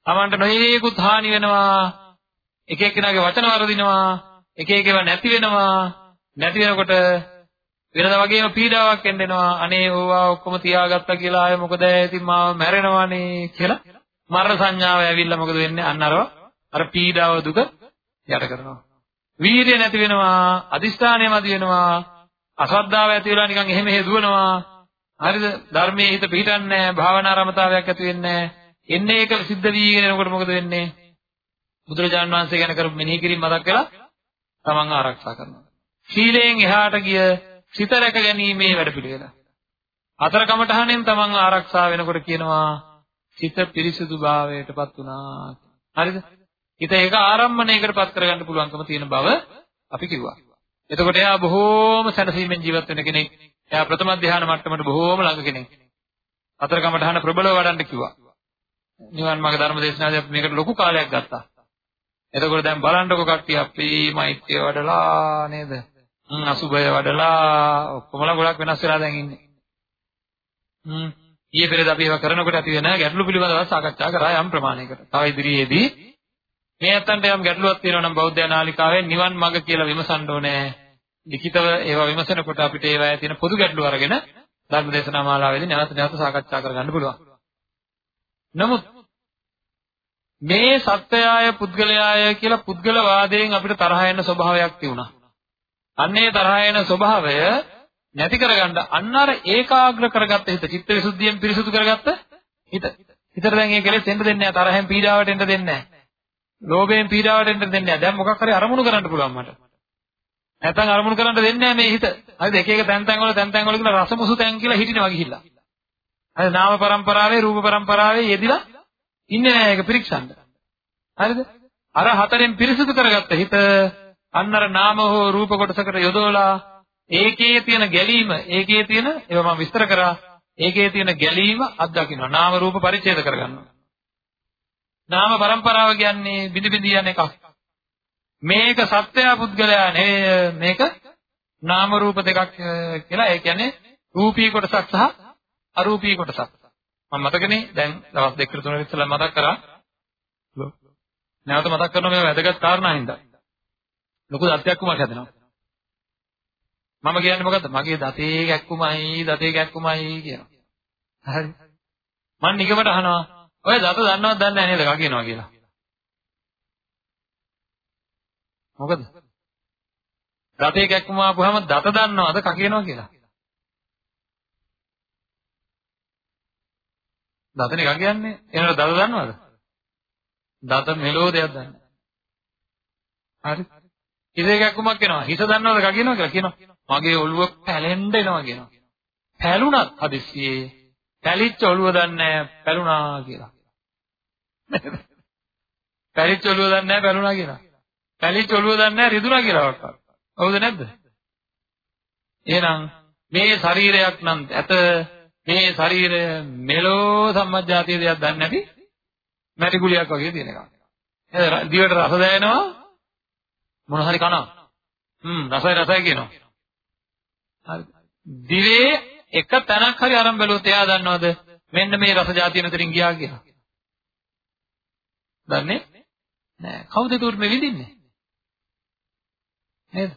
B: Tamanට නොයේකුත් හානි වෙනවා. එක එක්කෙනාගේ වචන වරදිනවා. එක එකේව නැති වෙනවා. නැති වෙනකොට වෙනදා වගේම පීඩාවක් එන්නෙනවා. අනේ ඕවා ඔක්කොම තියාගත්තා කියලා ආයේ මොකද ඉතින් මාව මැරෙනවානේ කියලා මරණ සංඥාව ඇවිල්ලා මොකද වෙන්නේ? අන්න අරව අර පීඩාව දුක යට කරනවා. වීර්ය නැති වෙනවා, අදිස්ථානය මදි වෙනවා, අසද්ධාව ඇති වෙලා නිකන් එහෙම හේදුවනවා. හරිද? ධර්මයේ හිත පිහිටන්නේ නැහැ, භාවනා රමතාවයක් ඇති වෙන්නේ නැහැ. එන්නේ ඒක සිද්ධ වීගෙන එනකොට මොකද වෙන්නේ? බුදුරජාණන් වහන්සේ ගැන කරපු මෙනෙහි කිරීම මතක් වෙලා තමන් ආරක්ෂා කරනවා. සීලයෙන් එහාට ගිය සිත රැක ගැනීමේ වැඩපිළිවෙල. හතර කමඨහණයෙන් තමන් ආරක්ෂා වෙනකොට කියනවා සිත පිරිසුදු භාවයටපත් වුණා. හරිද? හිත ඒක ආරම්මණයකටපත් කරගන්න පුළුවන්කම තියෙන බව අපි කිව්වා. එතකොට එයා බොහෝම සැනසීමෙන් ජීවත් වෙන කෙනෙක්. එයා ප්‍රථම ධ්‍යාන මට්ටමට බොහෝම ළඟ කෙනෙක්. හතර කමඨහන ප්‍රබලව වඩන්න කිව්වා. නිවන් මාර්ග ධර්ම දේශනාවේ අපි මේකට ලොකු කාලයක් ගත්තා. එතකොට දැන් බලන්නකො කට්ටිය අපි මෛත්‍රිය වඩලා නේද? හ්ම් අසුබය වඩලා ඔක්කොමලා ගොඩක් වෙනස් වෙලා දැන් ඉන්නේ. හ්ම් ඊයේ පෙරේද අපි ඒවා කරනකොට ඇති වෙන ගැටලු පිළිබඳව සාකච්ඡා කරා යම් ප්‍රමාණයකට. තව ඉදිරියේදී මේ අතන්ට යම් ගැටලුවක් තියෙනවා නම් බෞද්ධ නාලිකාවේ නිවන් මඟ කියලා විමසන්න ඕනේ. ලිඛිතව ඒවා විමසනකොට අපිට ඒවායේ තියෙන පොදු ගැටලු අරගෙන ධර්ම දේශනා මාලාවේදී නැවත නැවත සාකච්ඡා කරගන්න පුළුවන්. නමුත් මේ සත්‍යය පුද්ගලයාය කියලා පුද්ගලවාදයෙන් අපිට තරහ එන ස්වභාවයක් තියුණා. අන්නේ තරහ යන ස්වභාවය නැති කරගන්න අන්න අර ඒකාග්‍ර කරගත්ත හිත චිත්තවිසුද්ධියෙන් පිරිසුදු කරගත්ත හිත. හිතට දැන් මේ කෙලෙස් එන්න දෙන්නේ නැහැ. තරහෙන් පීඩාවට එන්න දෙන්නේ නැහැ. ලෝභයෙන් පීඩාවට එන්න දෙන්නේ නැහැ. දැන් මොකක් හරි අරමුණු කරන්න පුළුවන් මට. නැත්නම් අරමුණු කරන්න දෙන්නේ නැහැ මේ හිත. හරිද? එක එක තැන් තැන් වල තැන් තැන් වල කියලා රසමුසු තැන් කියලා හිටිනවා ගිහිල්ලා. හරිද? නාම પરම්පරාවේ රූප પરම්පරාවේ යෙදිලා ඉන්නේ නැහැ ඒක පිරික්සන්න. හරිද? අර හතරෙන් පිරිසුදු කරගත්ත හිත අන්න අර නාම හෝ රූප කොටසකට යොදවලා ඒකේ තියෙන ගැලීම ඒකේ තියෙන ඒවා මම විස්තර කරා ඒකේ තියෙන ගැලීම අත්දකින්නවා. නාම රූප පරිච්ඡේද කරගන්නවා. නාම પરම්පරාව කියන්නේ බිඳ බිඳ යන එකක්. මේක සත්‍යය පුද්ගලයා නෙවෙයි මේක නාම රූප දෙකක් කියලා ඒ කියන්නේ රූපී කොටසක් සහ අරූපී කොටසක්. මම මතකනේ දැන් දවස් දෙකකට තුනකට ඉස්සෙල්ලා මතක් කරා. නැවත මතක් කරනවා මේ වැදගත් කාරණා හින්දා. ලොකු දත්යක් කුමක් හැදෙනවා. මම කියන්නේ මොකද්ද? මගේ දතේ කැක්කුමයි, දතේ කැක්කුමයි කියනවා. හරි. මම නිකමට අහනවා. ඔය දත දන්නවද දන්නේ නැහැ නේද කකිනවා කියලා. මොකද? දතේ කැක්කුම ආපුවාම දත දන්නවද කකිනවා කියලා? දතනේ කකියන්නේ. එනකොට දත දන්නවද? දත මෙලෝ දෙයක් දන්නේ. හරි. හිතේ කැක්කුමක් එනවා. හිත දන්නවද කකිනවා කියලා කියනවා. මගේ ඔළුව පැලෙන්න එනවා කියනවා. පැලුණත් හදිස්සියේ පැලිච්ච ඔළුව දන්නේ පැලුණා කියලා. පැලිච්ච ඔළුව දන්නේ නැහැ පැලුණා කියලා. පැලිච්ච ඔළුව දන්නේ නැහැ රිදුණා කියලා වක්කා. හවුද නැද්ද? එහෙනම් මේ ශරීරයක් නම් ඇත මේ ශරීරය මෙලෝ සම්මජ්ජාතිය දෙයක් දන්නේ නැති මැටි ගුලියක් වගේ තියෙන එකක්. එහෙනම් දිවට රස දැනෙනවා මොන හරි කනවා. හ්ම් රසයි රසයි කියනවා. හරි. දිවේ එක තැනක් හරි අරන් බැලුවොත් එයා දන්නවද මෙන්න මේ රස જાතිය මෙතනින් ගියා කියලා. දන්නේ නෑ. කවුද ඒකට මේ විඳින්නේ? නේද?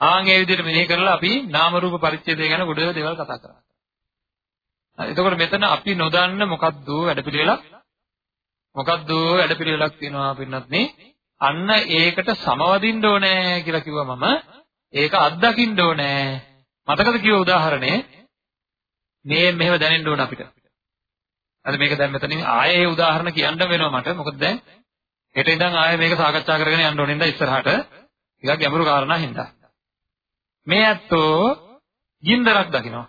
B: ආන් ඒ විදිහට මෙනෙහි කරලා අපි නාම රූප පරිච්ඡේදය ගැන ගොඩ දේවල් කතා කරා. හරි. එතකොට මෙතන අපි නොදන්න මොකද්ද වැඩපිළිවෙලක් මොකද්ද වැඩපිළිවෙලක් තියෙනවා පින්නත් නේ අන්න ඒකට සමවදින්න ඕනේ කියලා කිව්වා මම ඒක අත්දකින්න ඕනේ මතකද කිව්ව උදාහරණේ මේ මෙහෙම දැනෙන්න ඕන අපිට අද මේක දැන් මෙතනින් ආයේ ඒ උදාහරණ කියන්න වෙනවා මට. මොකද දැන් හෙට ඉඳන් ආයේ මේක සාකච්ඡා කරගෙන යන්න ඕනේ නේද ඉස්සරහට. ටිකක් ගැඹුරු කාරණා හින්දා. මේ ඇත්තෝ ගින්දරක් දකිනවා.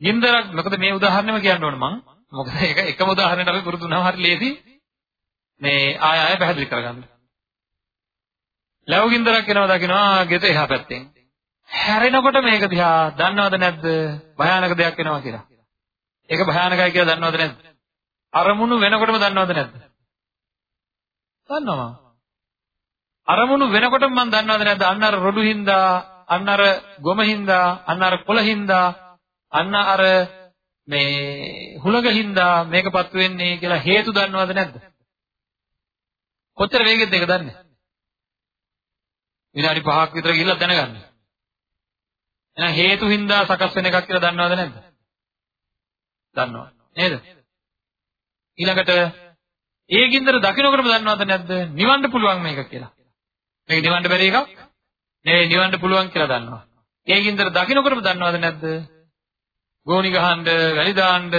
B: ගින්දරක් මොකද මේ උදාහරණයම කියන්න ඕන මං. මොකද ඒක එකම උදාහරණයක් අපි පුරුදු වුණාම හරි ලේසි. මේ ආය ආය පැහැදිලි කරගන්න. ලැබු ගින්දරක් එනවා දකිනවා ගෙත එහා පැත්තෙන්. හැරෙනකොට මේක දිහා දන්නවද නැද්ද? භයානක දෙයක් එනවා කියලා. ඒක භයානකයි කියලා දන්නවද නැද්ද? අරමුණු වෙනකොටම දන්නවද නැද්ද? දන්නවා. අරමුණු වෙනකොටම මම දන්නවද නැද්ද අන්න අර රොඩු හින්දා අන්න අර ගොම හින්දා අන්න අර කොළ හින්දා අන්න අර මේ හුලඟ හින්දා මේකපත් වෙන්නේ කියලා හේතු දන්නවද නැද්ද කොච්චර වේගෙද ඒක දන්නේ විනාඩි 5ක් විතර ගිහිල්ලා දැනගන්න එහෙනම් හේතු හින්දා සකස් වෙන එකක් කියලා දන්නවද නැද්ද දන්නවා නේද ඊළඟට ඒ ගින්දර දකින්නකොටම දන්නවද නැද්ද නිවන්න පුළුවන් මේක කියලා මේක නිවන්න බැරි එකක් නෙවෙයි නිවන්න පුළුවන් කියලා දන්නවා. ඒ ගින්දර දකින්නකොටම දන්නවද නැද්ද? ගෝණි ගහන්න, වැලි දාන්න,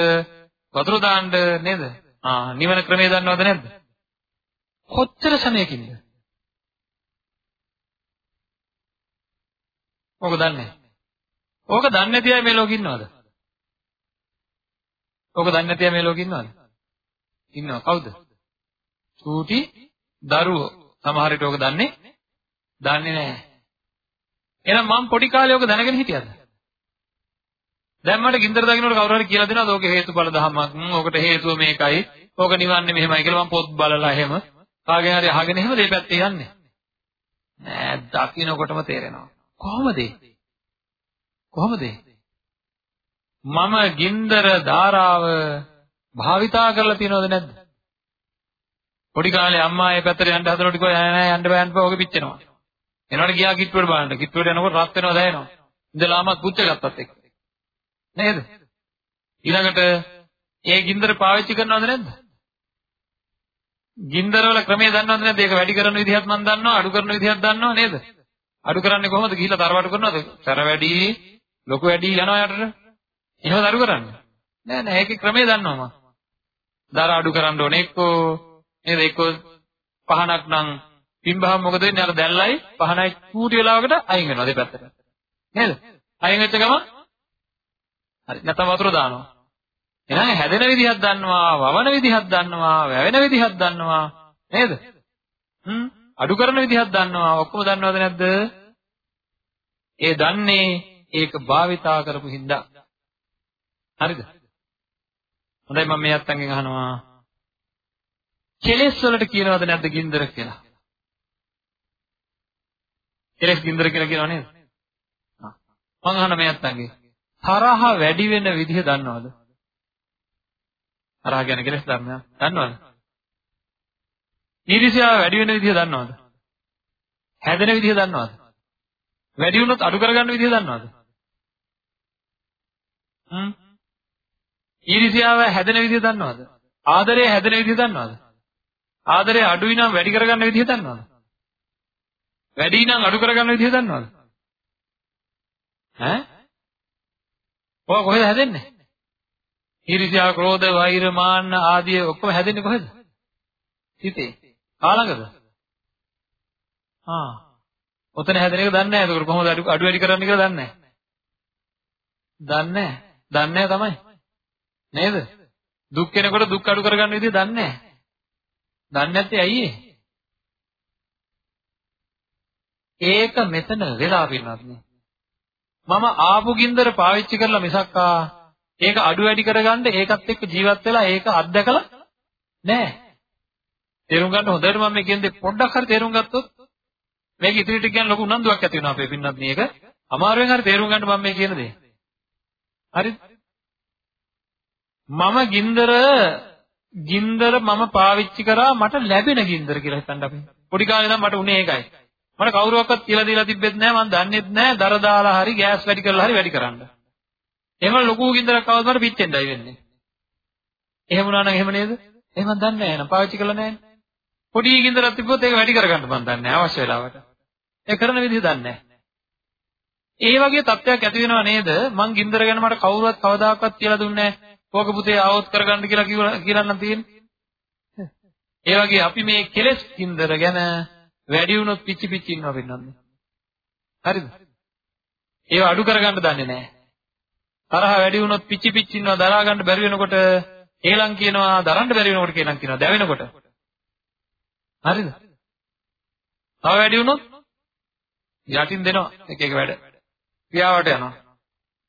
B: වතුර දාන්න නේද? ආ නිවන ක්‍රමය දන්නවද නැද්ද? කොච්චර සමයකින්ද? ඕක දන්නේ ඕක දන්නේ නැති අය මේ ලෝකෙ ඉන්නවද? ඕක දන්නේ නැති අය මේ ලෝකෙ ඉන්නවද? ඉන්නවා කවුද? චූටි දරුවෝ. සමහර විට ඕක දන්නේ දන්නේ නැහැ. එහෙනම් මම පොඩි කාලේ ඔක දැනගෙන හිටියද? දැන් මට ගින්දර දකින්නකොට කවුරු හරි කියලා දෙනවද ඕකේ හේතුඵල ධමයක්? ඕකට හේතුව මේකයි. ඕක නිවන්නේ මෙහෙමයි කියලා මම පොත් බලලා එහෙම කාගෙන් හරි අහගෙන එහෙම මේ පැත්තේ යන්නේ. නෑ දකින්නකොටම තේරෙනවා. කොහොමද කොහොමද මම ගින්දර ධාරාව භාවිතා කරලා තියනවද නැද්ද? පොඩි කාලේ අම්මා ඒ පැත්තට යන්න හදනකොට කිව්වා නෑ නෑ යන්න බෑ යන්න බෑ ඔක පිච්චෙනවා. එනකොට ගියා කිට්ටුවට බලන්න. කිට්ටුවට යනකොට රත් වෙනවා දැනෙනවා. ඉඳලාමත් පුච්ච ගත්තත් එක්ක. නේද? ඊළඟට ඒ ගින්දර පාවිච්චි කරනවද නැද්ද? ගින්දර වල ක්‍රමයේ දන්නවද නැද්ද? ඒක වැඩි කරන විදිහත් මම දන්නවා, අඩු කරන විදිහත් දන්නවා නේද? අඩු කරන්නේ කොහොමද? ගිහිල්ලා තරවටු කරනවද? සැර වැඩි, ලොකු වැඩි යනවා යටට. එහෙමද අඩු කරන්නේ? නෑ නෑ ඒකේ ක්‍රමයේ දන්නවා මම. දර අඩු කරන්න ඕනේ එක්කෝ නේද? එක්කෝ පහනක් නම් පින්බහම මොකද වෙන්නේ? අර දැල්ලයි පහනයි කූටි වෙලාවකට අයින් වෙනවා දෙපැත්තට. නේද? අයින් වෙච්ච ගමන් හරි නැත්නම් වතුර දානවා. එහෙනම් හැදෙන විදිහක් දන්නවා, වවන විදිහක් දන්නවා, වැවෙන විදිහක් දන්නවා. නේද? හ්ම් අඩු කරන විදිහක් දන්නවා. ඔක්කොම දන්නවද නැද්ද? ඒ දන්නේ ඒක භාවිතා කරපු හින්දා. හරිද? හොඳයි මම මේ අත්තන්ගෙන් අහනවා. කෙලෙස් වලට කියනවද නැද්ද ගින්දර කියලා? කෙලෙස් ගින්දර කියලා කියනව නේද? මම අහන මේ අත්තන්ගේ තරහ වැඩි වෙන විදිහ දන්නවද? තරහ ගැන කෙලෙස් ධර්මයක් දන්නවද? ඊර්ෂ්‍යාව වැඩි වෙන විදිහ දන්නවද? හැදෙන විදිහ දන්නවද? වැඩි වුණොත් අඩු කරගන්න විදිහ දන්නවද? හ්ම් ඊර්ෂ්‍යාව හැදෙන විදිහ දන්නවද? ආදරය හැදෙන විදිහ දන්නවද? ආදරය අඩුයි නම් වැඩි කරගන්න විදිහ දන්නවද? වැඩි නම් අඩු කරගන්න විදිහ දන්නවද? ඈ? ඔය කොහෙද හැදෙන්නේ? ඊර්ෂ්‍යා, ක්‍රෝධ, වෛර, මාන්න ආදී ඔක්කොම හැදෙන්නේ කොහෙද? හිතේ. කාලඟද? ආ. ඔතන හැදෙන එක දන්නේ නැහැ. ඒක කොහොමද අඩු අඩු වැඩි කරන්න කියලා දන්නේ නැහැ. දන්නේ නැහැ. දන්නේ නැහැ තමයි. නේද? දුක් කෙනකොට දුක් අඩු කරගන්න විදිහ දන්නේ නැහැ. දන්නේ නැත්තේ ඇයි ඒ? ඒක මෙතන වෙලා පින්නත් නේ. මම ආපු ගින්දර පාවිච්චි කරලා මිසක්කා ඒක අඩු වැඩි කරගන්න ඒකත් එක්ක ජීවත් වෙලා ඒක අත්දකලා නෑ. තේරුම් ගන්න හොඳට මම මේ කියන්නේ පොඩ්ඩක් හරි තේරුම් ගත්තොත් මේක ඉදිරියට කියන ලොකු උනන්දුවක් ඇති වෙනවා අපේ පින්නත් මේක. අමාරුවෙන් හරි තේරුම් ගන්න මම මේ කියන දේ. හරිද? මම ගින්දර ගින්දර මම පාවිච්චි කරා මට ලැබෙන ගින්දර කියලා හිතන්න අපි. පොඩි කාලේ නම් මට උනේ ඒකයි. මට කවුරුවක්වත් කියලා දීලා තිබෙත් නැහැ මම දන්නෙත් නැහැ දර දාලා හරි ගෑස් වැඩි කරලා හරි වැඩි කරන්න. එහෙම ලොකු ගින්දරක් આવත් මට පිච්චෙන්නයි වෙන්නේ. එහෙම වුණා නම් එහෙම නේද? එහෙම දන්නේ නැහැ නේද? පාවිච්චි කරලා නැහැ. පොඩි ගින්දරක් තිබ්බොත් ඒක වැඩි කරගන්න මම දන්නේ නැහැ අවශ්‍ය වෙලාවට. ඒ කරන විදිහ දන්නේ නැහැ. ඒ වගේ තත්ත්වයක් ඇති වෙනව නේද? මං ගින්දර ගැන මට කවුරුවත් කවදාකවත් කියලා දුන්නේ නැහැ. ඕක පුතේ ආවොත් කරගන්න කියලා කියලා නම් තියෙන්නේ. ඒ වගේ අපි මේ කෙලෙස් ගින්දර ගැන වැඩි වුණොත් පිච්චි පිච්චි ඉන්නවා වෙනන්නේ. හරිද? ඒව අඩු කරගන්න දන්නේ නැහැ. තරහ වැඩි වුණොත් පිච්චි පිච්චි ඉන්නවා දරා ගන්න බැරි වෙනකොට ඒලම් කියනවා දරන්න බැරි වෙනකොට කියනම් කියනවා දැවෙනකොට. හරිද? තව වැඩි වුණොත් යටින් දෙනවා එක එක වැඩ. ක්‍රියාවට යනවා.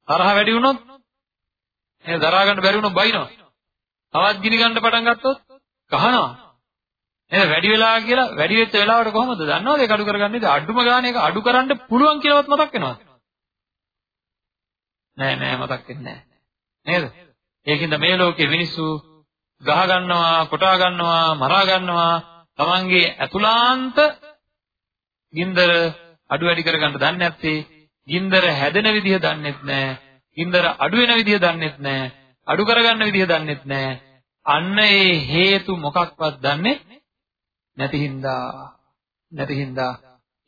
B: තරහ වැඩි වුණොත් එහෙනම් දරා ගන්න බැරි වුණොත් බයිනවා. තවත් ගිනි ගන්න පටන් ගත්තොත් කහනවා. නේද වැඩි වෙලා කියලා වැඩි වෙච්ච වෙලාවට කොහොමද දන්නවද ඒක අඩු කරගන්නේ? අඩුම ගානේ ඒක අඩු කරන්න පුළුවන් කියලාවත් මතක් වෙනවද? නෑ නෑ මතක් වෙන්නේ නෑ. නේද? ඒකින්ද මේ ලෝකේ මිනිස්සු ගහ ගන්නවා, කොටා ගන්නවා, මරා ගන්නවා, තමන්ගේ අතුලාන්ත ගින්දර අඩු වැඩි කරගන්න දන්නේ නැත්තේ ගින්දර හැදෙන විදිහ දන්නේත් නැහැ. ගින්දර අඩු වෙන විදිහ දන්නේත් නැහැ. අඩු කරගන්න විදිහ දන්නේත් නැහැ. අන්න ඒ හේතු මොකක්වත් දන්නේ නැති හින්දා නැති හින්දා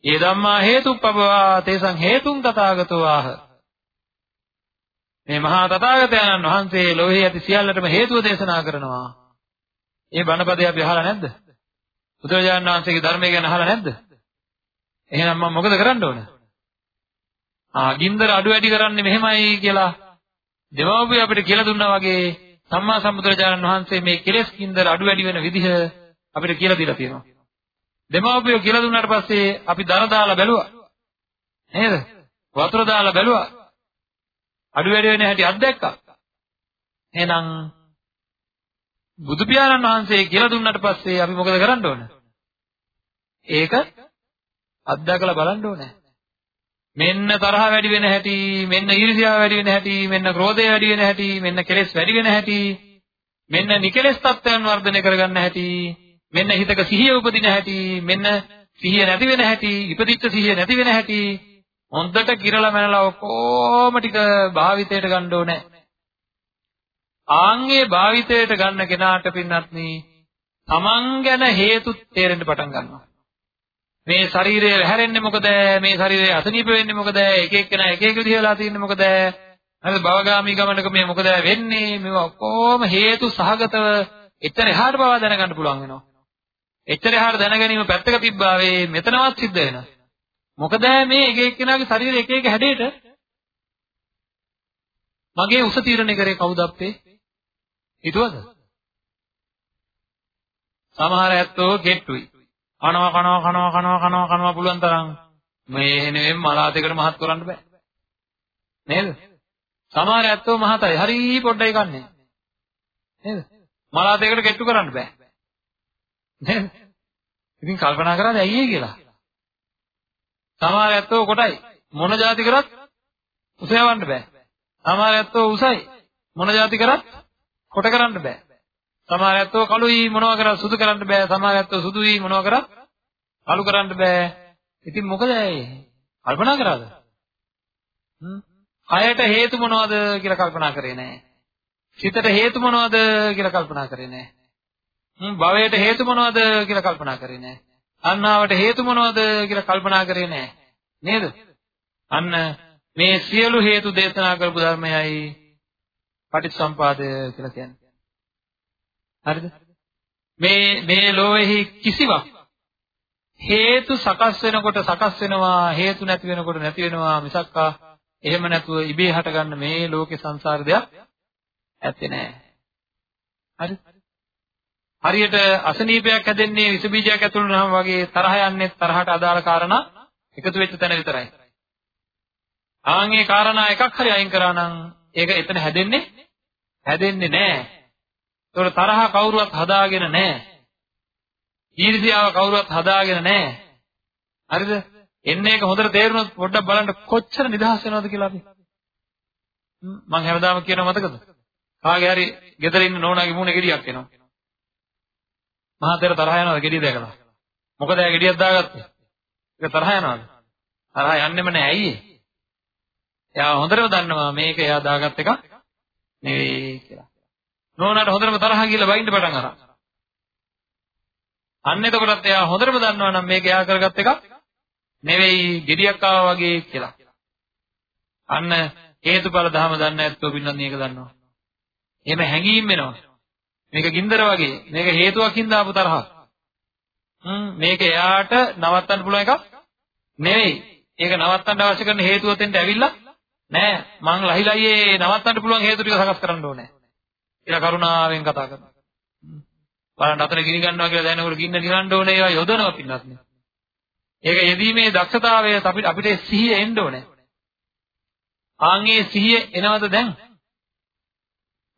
B: ඒ ධම්මා හේතුප්පවා තේසං හේතුන් තථාගතෝ ආහ මේ මහා තථාගතයන් වහන්සේ ලෝහේ ඇති සියල්ලටම හේතුව දේශනා කරනවා. ඒ බණපදේ අපි අහලා නැද්ද? බුදුරජාණන් වහන්සේගේ ධර්මය ගැන අහලා නැද්ද? එහෙනම් මම මොකද කරන්න ඕන? ආ ගින්දර අඩු වැඩි කරන්නේ මෙහෙමයි කියලා දෙමව්පිය අපිට කියලා දුන්නා වගේ සම්මා සම්බුදුරජාණන් වහන්සේ මේ කෙලෙස් ගින්දර අඩු වැඩි වෙන විදිහ අපිට කියලා දීලා තියෙනවා. දෙමව්පිය කියලා දුන්නාට පස්සේ අපි දර දාලා බැලුවා. නේද? වතුර දාලා බැලුවා. අඩු වැඩි වෙන හැටි අත්දැක්කා. එහෙනම් බුදු පියාණන් වහන්සේ කියලා දුන්නාට පස්සේ අපි මොකද කරන්න ඕන? ඒක අත්දැකලා බලන්න ඕනේ. මෙන්න තරහ වැඩි වෙන හැටි, මෙන්න ඊර්ෂ්‍යාව වැඩි වෙන හැටි, මෙන්න ක්‍රෝධය වැඩි වෙන හැටි, මෙන්න කෙලෙස් වැඩි වෙන හැටි, මෙන්න නිකලෙස් තත්ත්වයන් වර්ධනය කරගන්න හැටි, මෙන්න හිතක සිහිය උපදින හැටි, මෙන්න සිහිය නැති වෙන හැටි, ඉපදිච්ච සිහිය නැති වෙන හැටි, හොඳට කිරලා මැනලා ඔක්කොම ටික භාවිතයට ගන්න ඕනේ. ආන්ගේ භාවිතයට ගන්න කෙනාට පින්නත්නි තමන් ගැන හේතු තේරෙන්න පටන් ගන්නවා. මේ ශරීරය හැරෙන්නේ මොකද? මේ ශරීරය අසනීප වෙන්නේ මොකද? එක එක්කෙනා එක එක විදිහලා තියෙන්නේ මොකද? හරි භවගාමී ගමනක මේ මොකද වෙන්නේ? මේවා ඔක්කොම හේතු සහගතව එතන එහාට පවා දැනගන්න පුළුවන් වෙනවා. එතන එහාට දැන ගැනීම පැත්තක තිබ්බාවේ මෙතනවත් සිද්ධ වෙනවා. මොකද මේ එක එක්කෙනාගේ ශරීරය එක එක හැඩයට මගේ උස තීරණය කරේ කවුද අපේ? හිතුවද? සමහර ඇත්තෝ ගෙට්ටුයි. කනවා කනවා කනවා කනවා කනවා කනවා පුළුවන් තරම් මේ නෙවෙයි මලාතේකට මහත් කරන්න බෑ. නේද? සමහර ඇත්තෝ මහතයි. හරි පොඩ්ඩයි කන්නේ. නේද? මලාතේකට ගෙට්ටු කරන්න බෑ. නේද? ඉතින් කල්පනා කරන්නේ ඇයි ඒ කියලා. සමහර ඇත්තෝ කොටයි. මොන જાති කරත් උසයවන්න බෑ. සමහර ඇත්තෝ උසයි. මොන જાති කරත් කොට කරන්න බෑ. සමහර ඇත්තෝ කළුයි මොනවා කරත් සුදු කරන්න බෑ. සමහර ඇත්තෝ සුදුයි මොනවා කරත් කළු කරන්න බෑ. ඉතින් මොකද ඒ? කල්පනා කරාද? හ්ම්. කයට හේතු මොනවද කියලා කල්පනා කරේ නෑ. සිතට හේතු මොනවද කියලා කල්පනා කරේ නෑ. හ්ම් භවයට හේතු මොනවද කියලා කල්පනා කරේ නෑ. අන්නාවට හේතු මොනවද කියලා කල්පනා කරේ නෑ. නේද? අන්න මේ සියලු හේතු දේශනා කරපු ධර්මයයි පටිච්චසම්පාදය කියලා කියන්නේ. හරිද? මේ මේ ලෝකෙහි කිසිවක් හේතු සකස් වෙනකොට සකස් වෙනවා හේතු නැති වෙනකොට නැති වෙනවා මිසක්කා එහෙම නැතුව ඉබේ හටගන්න මේ ලෝකේ සංසාර දෙයක් ඇත්තේ නැහැ. හරි? හරියට අසනීපයක් හැදෙන්නේ විස බීජයක් ඇතුළු වුණාම වගේ තරහ යන්නේ තරහට අදාළ කාරණා එකතු වෙච්ච තැන විතරයි. ආන්ගේ කාරණා එකක් හරි අයින් කරා නම් ඒක එතන හැදෙන්නේ හැදෙන්නේ නැහැ. ඒතකොට තරහ කවුරුවත් හදාගෙන නැහැ. ඊර්ෂ්‍යාව කවුරුවත් හදාගෙන නැහැ. හරිද? එන්නේ එක හොඳට තේරුණොත් පොඩ්ඩක් බලන්න කොච්චර නිදහස් වෙනවද කියලා අපි. මම හැමදාම කියනවා මතකද? කාගේ හරි ගෙදර ඉන්න නෝනාගේ මූණේ ගෙඩියක් එනවා. මහතේර තරහ යනවද ගෙඩිය දැකලා? මොකද එයා ගෙඩියක් දාගත්තේ? ඒක තරහ යනවද? තරහ යන්නෙම නෑ ඇයි ඒ? එයා හොඳටම දන්නවා මේක එයා දාගත් එකක් නෙවෙයි කියලා. නෝනාට හොඳටම තරහ ගිහලා බයින්න පටන් අරන්. අන්න එතකොටත් එයා හොඳටම දන්නවා නම් මේක එයා කරගත් එකක් නෙවෙයි gediyak ආවා වගේ කියලා. අන්න හේතුඵල ධම දන්නේ නැත්නම් පින්නත් මේක දන්නවා. එහෙම හැංගීම් වෙනවා. මේක ගින්දර වගේ. මේක හේතුවකින් දාපු තරහක්. හ්ම් මේක එයාට නවත්තන්න පුළුවන් එකක් නෙවෙයි. ඒක නවත්තන්න අවශ්‍ය කරන හේතුව තෙන්ට ඇවිල්ලා නෑ. මං ලහිලයියේ නවත්තන්න පුළුවන් හේතු ටික සකස් කරන්න ඕනේ. කියලා කරුණාවෙන් කතා කරනවා. බලන්න අතන ගිනි ගන්නවා කියලා දැනනකොට ගින්න නිරන්න ඕනේ ඒවා යොදනවා පින්නත් නේ. ඒක යෙදීමේ දක්ෂතාවය අපිට අපිට සිහිය එන්න ඕනේ. ආන්ගේ සිහිය එනවද දැන්?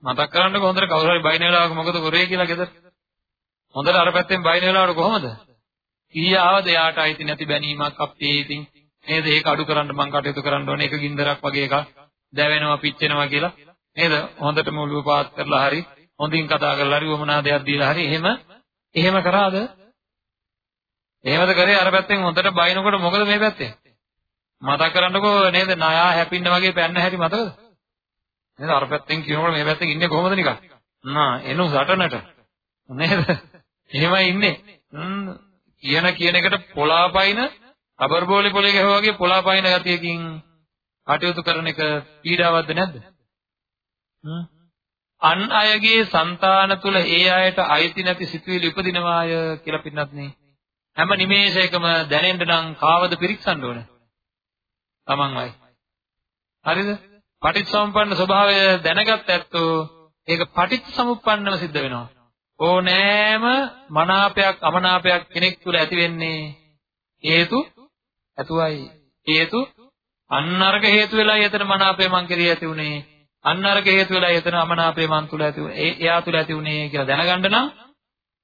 B: මතක් කරන්නකො හොඳට කවුරු හරි බයින වෙලාවක මොකද කරේ කියලා ගෙදර. හොඳට අර පැත්තෙන් බයින වෙලාවට කොහොමද? ඊය ආවද යාට අයිති නැති බැනීමක් අපේ ඉතින් නේද? ඒක අඩු කරන්න මං කටයුතු කරන්න ඕනේ. ඒක ගින්දරක් වගේ එකක් දැවෙනවා පිච්චෙනවා කියලා නේද? හොඳටම ඔළුව පාත් කරලා හරි හොඳින් කතා කරලා හරි වමනා දෙයක් දීලා හරි එහෙම එහෙම කරාද? එහෙමද කරේ අර පැත්තෙන් හොඳට බයිනකොට මොකද මේ පැත්තේ? මතක් කරන්නකෝ නේද? ණයා හැපින්න වගේ පැන්න හැටි මතකද? නේද? අර පැත්තෙන් කියනකොට මේ පැත්තෙන් ඉන්නේ කොහොමද නිකන්? නා එනු සටනට. නේද? එහෙමයි ඉන්නේ. කියන කියන එකට පොලාපයින් රබර් බෝලේ පොලේ ගහුවා වගේ පොලාපයින් ගතියකින් කටයුතු කරන එක පීඩාවක්ද නැද්ද? අන් අයගේ సంతාන තුල ඒ අයට අයිති නැති සිතුවිලි උපදිනවාය කියලා පින්නත් නේ. හැම නිමේෂයකම දැනෙන්න නම් කාවද පිරික්සන්න ඕනේ? Tamanමයි. හරිද? පටිච්චසමුප්පන්න ස්වභාවය දැනගත් ඇත්තෝ ඒක පටිච්චසමුප්පන්නව සිද්ධ වෙනවා. ඕනෑම මනාපයක් අමනාපයක් කෙනෙක් තුළ ඇති වෙන්නේ හේතු ඇතුවයි. හේතු අන්නර්ග හේතු වෙලා එතන මනාපය මං කෙරේ ඇති උනේ. අන්නර්ග හේතු වෙලා එතන අමනාපය මං තුළ ඇති උනේ. එයා තුළ ඇති උනේ කියලා දැනගන්න නම්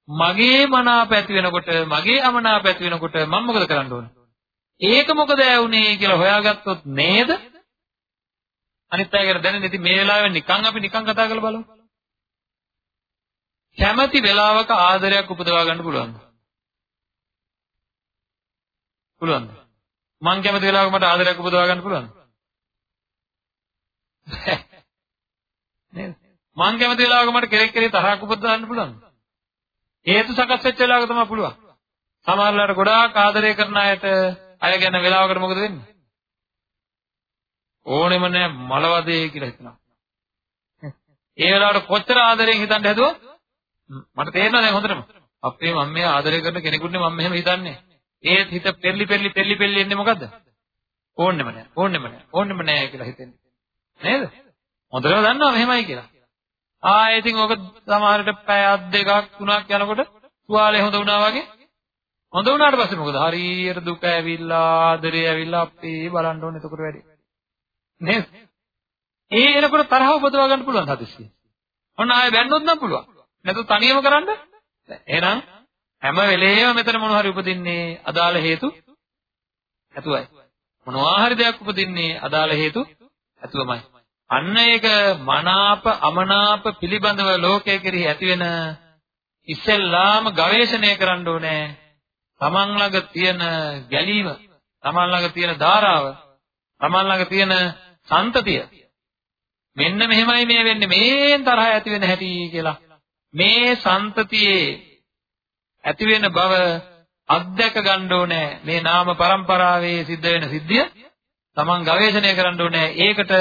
B: මගේ මනාප ඇති වෙනකොට මගේ අමනාප ඇති වෙනකොට මම මොකද කරන්න ඕන? ඒක මොකද ඇවුනේ කියලා හොයාගත්තොත් නේද? අනිත් අය ගැන දැනෙන්නේ ඉතින් මේ වෙලාවෙ නිකන් අපි නිකන් කතා කරලා බලමු. කැමැති වෙලාවක ආදරයක් උපදවා ගන්න පුළුවන්ද? පුළුවන්ද? මං කැමති වෙලාවක මට ආදරයක් උපදවා ගන්න පුළුවන්ද? නේද? මං කැමති වෙලාවක මට කෙනෙක් කෙරේ තරහක් උපදවා ගන්න පුළුවන්ද? හේතු සකස් වෙච්ච වෙලාවක තමයි පුළුවන්. සමහරවල්ලාට ගොඩාක් ආදරය කරන අයට අය ගැන වෙලාවකට මොකද වෙන්නේ? ඕනෙම නෑ මලවදේ කියලා හිතනවා. ඒ වෙලාවට කොච්චර ආදරෙන් හිතන්න හැදුවොත් මට තේරෙනවා දැන් හොඳටම. අපේ මම මේ ආදරය කරන කෙනෙකුනේ මම මෙහෙම හිතන්නේ. ඒත් හිත පෙරලි පෙරලි පෙරලි පෙරලි එන්නේ මොකද්ද? ඕන්නෙම නෑ ඕන්නෙම නෑ ඕන්නෙම නෑ කියලා හිතෙන්නේ. නේද? හොඳටම දන්නවා මෙහෙමයි කියලා. ආයෙ ඉතින් ඔක සමහරට පැයක් දෙකක් තුනක් යනකොට තුවාලේ හොඳ වුණා වගේ හොඳ වුණාට පස්සේ මොකද? හරියට දුක ඇවිල්ලා ආදරේ ඇවිල්ලා අපේ බලන්න ඕනේ එතකොට වැඩි. නේද? ඒ එනකොට තරහ උපදවා ගන්න පුළුවන් හදිස්සිය. ඔන්න ආයෙ බැන්නොත් නම් පුළුවන්. නැතු තනියම කරන්න එහෙනම් හැම වෙලේම මෙතන මොන හරි උපදින්නේ අදාළ හේතු ඇතුවයි. මොනවා හරි දෙයක් උපදින්නේ අදාළ හේතු ඇතුවමයි. අන්න ඒක මනාප අමනාප පිළිබඳව ලෝකයේ කෙරෙහි ඇතිවෙන ඉස්සෙල්ලාම ගවේෂණය කරන්න ඕනේ. තමන් ළඟ තියෙන ගැලීම, තමන් ළඟ තියෙන ධාරාව, තමන් ළඟ තියෙන සන්තතිය. මෙන්න මෙහෙමයි මේ වෙන්නේ මේෙන් තරහ ඇති වෙන හැටි කියලා. මේ සන්තතියේ ඇති වෙන බව අත්දැක ගන්න ඕනේ. මේ නාම પરම්පරාවේ සිද්ධ වෙන සිද්ධිය තමන් ගවේෂණය කරන්න ඕනේ. ඒකට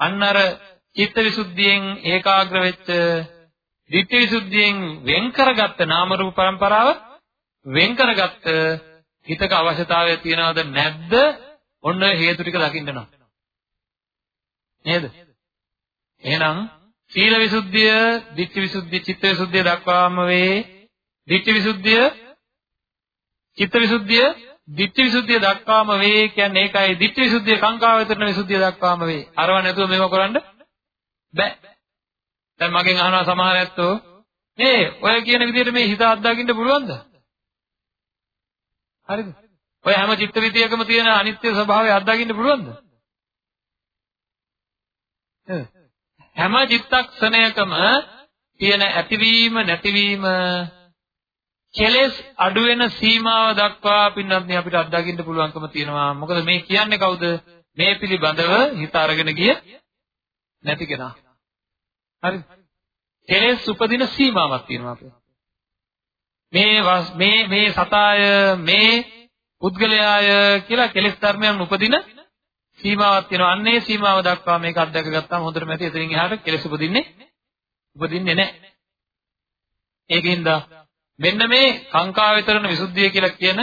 B: අන්න අර චිත්තවිසුද්ධියෙන් ඒකාග්‍ර වෙච්ච ධිට්ඨිවිසුද්ධියෙන් වෙන් කරගත්ත නාම රූප પરම්පරාව වෙන් කරගත්ත හිතක අවශ්‍යතාවය තියනවද නැද්ද? ඔන්න හේතු ටික දකින්න නම් නේද? එහෙනම් සීල විසුද්ධිය, ditthi විසුද්ධිය, චිත්ත විසුද්ධිය දක්වාම වේ. ditthi විසුද්ධිය, චිත්ත විසුද්ධිය, ditthi විසුද්ධිය දක්වාම වේ කියන්නේ ඒකයි. ditthi විසුද්ධිය කාංකා වේතරන විසුද්ධිය දක්වාම වේ. අරව නැතුව මේව කරන්න බෑ. දැන් මගෙන් අහනවා සමහර ඇත්තෝ මේ ඔය කියන විදිහට මේ හිත අත්දකින්න පුළුවන්ද? හරිද? ඔය හැම චිත්ත විදියකම තියෙන අනිත්‍ය ස්වභාවය අත්දකින්න පුළුවන්ද? හැම චිත්තක්ෂණයකම තියෙන ඇතිවීම නැතිවීම කෙලෙස් අඩු වෙන සීමාව දක්වා පින්නත් අපිට අත්දකින්න පුළුවන්කම තියෙනවා. මොකද මේ කියන්නේ කවුද? මේ පිළිබඳව හිත අරගෙන ගිය නැති කෙනා. හරිද? කෙලෙස් උපදින සීමාවක් තියෙනවා අපේ. මේ මේ මේ සතාය මේ පුද්ගලයාය කියලා කෙලෙස් ධර්මයන් උපදින සීමාවක් තියෙනවා. අන්නේ සීමාව දක්වා මේක අත්දැක ගත්තාම හොඳටම ඇති. එතනින් එහාට කෙලෙස් උපදින්නේ උපදින්නේ නැහැ. ඒකින්ද මෙන්න මේ කාංකා විතරණ විසුද්ධිය කියලා කියන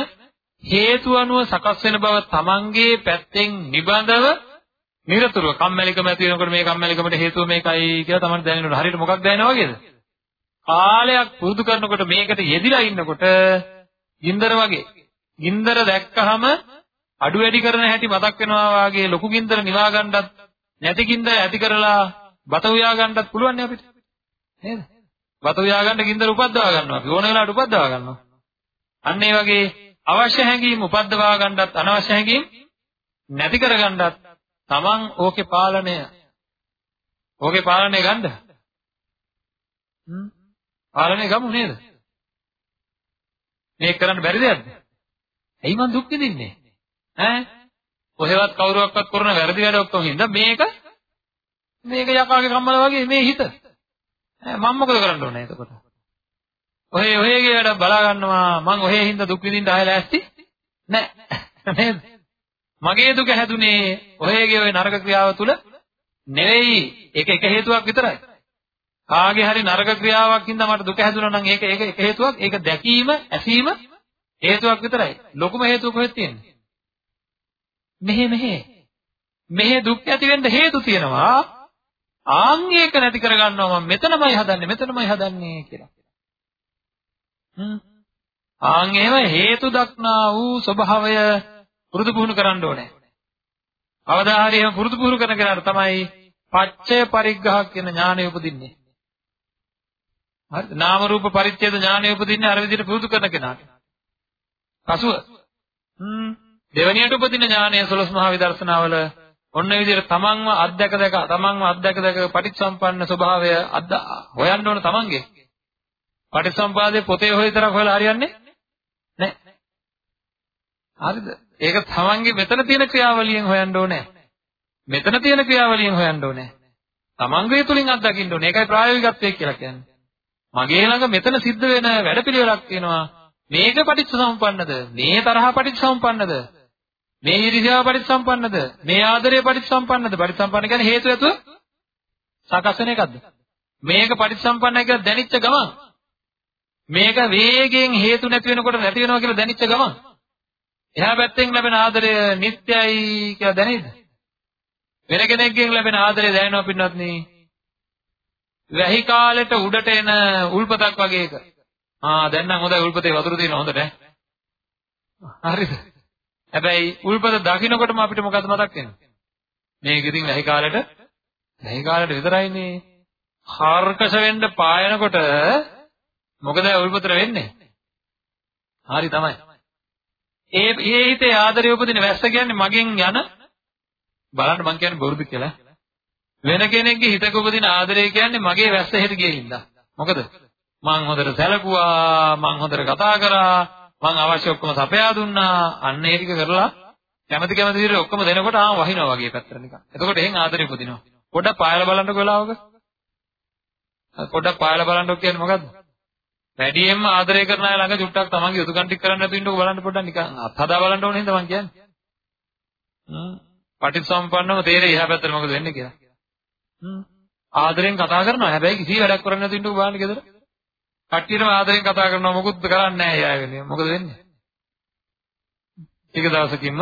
B: හේතු අනුව සකස් වෙන බව තමන්ගේ පැත්තෙන් නිබඳව නිරතුරුව කම්මැලිකම ඇති වෙනකොට මේ කම්මැලිකමට හේතුව මේකයි කියලා තමයි දැනෙනවා. හරියට මොකක්ද දැනෙනවා වගේද? කාලයක් පුරුදු කරනකොට මේකට යෙදිලා ඉන්නකොට ගින්දර වගේ. ගින්දර දැක්කහම අඩු වැඩි කරන හැටි මතක් වෙනවා වගේ ලොකු ගින්දර නිවා ගන්නත් නැති ගින්දර ඇති කරලා බත උයා ගන්නත් පුළුවන් නේ අපිට. නේද? වතු යා ගන්න ගින්දර උපද්දවා ගන්නවා. අපි ඕන වෙලාවට උපද්දවා ගන්නවා. අන්න ඒ වගේ අවශ්‍ය හැඟීම් උපද්දවා ගන්නත් අනවශ්‍ය හැඟීම් නැති කර ගන්නත් තමන් ඕකේ පාලනය ඕකේ පාලනය ගන්න. හ්ම් පාලනය ගමු නේද? මේක කරන්න බැරි දෙයක්ද? ඇයි මං දුක් විඳින්නේ? ඈ කොහෙවත් කවුරුවක්වත් කරන වැරදි වැඩ ඔක්කොම හින්දා මේක මේක යකාගේ කම්මල වගේ මේ හිත. ඈ මම මොකද කරන්න ඕනේ එතකොට? ඔහේ ඔහේගේ වැඩ බලා ගන්නවා මං ඔහේ හින්දා දුක් විඳින්න ආයෙ ලෑස්ති නෑ නේද? මගේ දුක හැදුනේ ඔහේගේ ওই නරක ක්‍රියාව තුල නෙවෙයි. ඒක එක හේතුවක් විතරයි. කාගේ හරි නරක ක්‍රියාවක් හින්දා මට දුක හැදුනා නම් ඒක ඒක එක හේතුවක්. ඒක දැකීම, ඇසීම හේතුවක් විතරයි. ලොකුම හේතුව කොහෙද තියෙන්නේ? මෙහෙ මෙහෙ. මෙහෙ දුක් ඇති වෙන්න හේතු තියෙනවා. ආන් ඒක නැති කරගන්නවා මම මෙතනමයි හදන්නේ මෙතනමයි හදන්නේ කියලා. හ්ම්. ආන් එහෙම හේතු දක්නා වූ ස්වභාවය පුරුදු පුහුණු කරන්න ඕනේ. අවදා හරි එහෙම පුරුදු පුහුණු කරන කෙනාට තමයි පච්චය පරිග්‍රහ කියන ඥානය උපදින්නේ. හරිද? නාම රූප පරිච්ඡේද ඥානය උපදින්නේ අර විදිහට පුරුදු කරන කෙනාට. පසුව හ්ම් දෙවැනියට උපදින ඥානය සලස් මහා විදර්ශනාවල ඔන්න විදිහට තමන්ව අධ්‍යක දැක තමන්ව අධ්‍යක දැක පටිච්චසම්පන්න ස්වභාවය අද්ද හොයන්න ඕන තමන්ගේ. පටිච්චසම්පාදයේ පොතේ හොය විතරක් හොයලා හරියන්නේ නැහැ. හරිද? ඒක තමන්ගේ මෙතන තියෙන ක්‍රියාවලියෙන් හොයන්න ඕනේ. මෙතන තියෙන ක්‍රියාවලියෙන් හොයන්න ඕනේ. තමන්ගේ තුලින් අත්දකින්න ඕනේ. ඒකයි ප්‍රායෝගිකත්වය කියලා කියන්නේ. මගේ ළඟ මෙතන සිද්ධ වෙන වැඩපිළිවෙලක් තියෙනවා. මේක පටිච්චසමුප්පන්නද? මේ තරහ පටිච්චසමුප්පන්නද? මේ ඊර්ෂ්‍යාව පටිච්චසමුප්පන්නද? මේ ආදරය පටිච්චසමුප්පන්නද? පටිච්චසමුප්පන්න කියන්නේ හේතු ඇතුව සකස් වෙන එකක්ද? මේක පටිච්චසමුප්පන්නයි කියලා දැනෙච්ච ගමන් මේක වේගයෙන් හේතු නැති වෙනකොට නැති වෙනවා කියලා දැනෙච්ච ගමන් එහා පැත්තෙන් ලැබෙන ආදරය නිත්‍යයි කියලා දැනේද? වෙන කෙනෙක්ගෙන් ලැබෙන ආදරය දැනෙනවා පින්නත් නේ. වැහි කාලෙට උඩට එන උල්පතක් වගේ එක. ආ දැන් නම් හොඳයි උල්පතේ වතුර තියෙන හොඳට ඈ. හරිද? හැබැයි උල්පත දකින්නකොටම අපිට මොකද මතක් වෙන්නේ? මේක ඉතින් වැහි කාලෙට වැහි කාලෙට විතරයිනේ. හර්කෂ වෙන්න පායනකොට මොකද උල්පතට වෙන්නේ? හරි තමයි. ඒ ඒ හිතේ ආදරය උපදින වැස්ස කියන්නේ මගෙන් යන බලන්න මං කියන්නේ බොරුද කියලා. වෙන කෙනෙක්ගේ හිතක උපදින ආදරය කියන්නේ මගේ වැස්ස හෙට ගියේ හින්දා. මොකද? මං හොඳට සැලකුවා, මං හොඳට කතා කරා, මං අවශ්‍ය ඔක්කොම සපයා දුන්නා. අන්න ඒ ටික කරලා කැමති කැමති විදිහට ඔක්කොම දෙනකොට ආ වහිනවා වගේ පැත්තට නිකන්. එතකොට එහෙන් ආදරය උපදිනවා. පොඩ්ඩක් පායලා බලන්නකො වෙලාවක. පොඩ්ඩක් පායලා බලන්නකො කියන්නේ මොකද්ද? වැඩියෙන්ම ආදරය කරන අය ළඟ චුට්ටක් තමන්ගේ යුතුයකම් ටික කරන්න නැතුව ඉන්නකො බලන්න පොඩ්ඩක් නිකන් අත්හදා බලන්න ඕනේ හින්දා මං කියන්නේ. හ්ම්. පටිච්චසමුප්පන්නව තේරෙයි එහා පැත්තට මොකද වෙන්නේ කියලා. හ්ම්. ආදරෙන් කතා කරනවා හැබැයි කිසි වැඩක් කරන්නේ නැතුව ඉන්නකො බලන්න ගෙදර. කට්ටියටම ආදරෙන් කතා කරනවා මොකුත් කරන්නේ නැහැ එයා වෙලේ. මොකද වෙන්නේ? ටික දවසකින්ම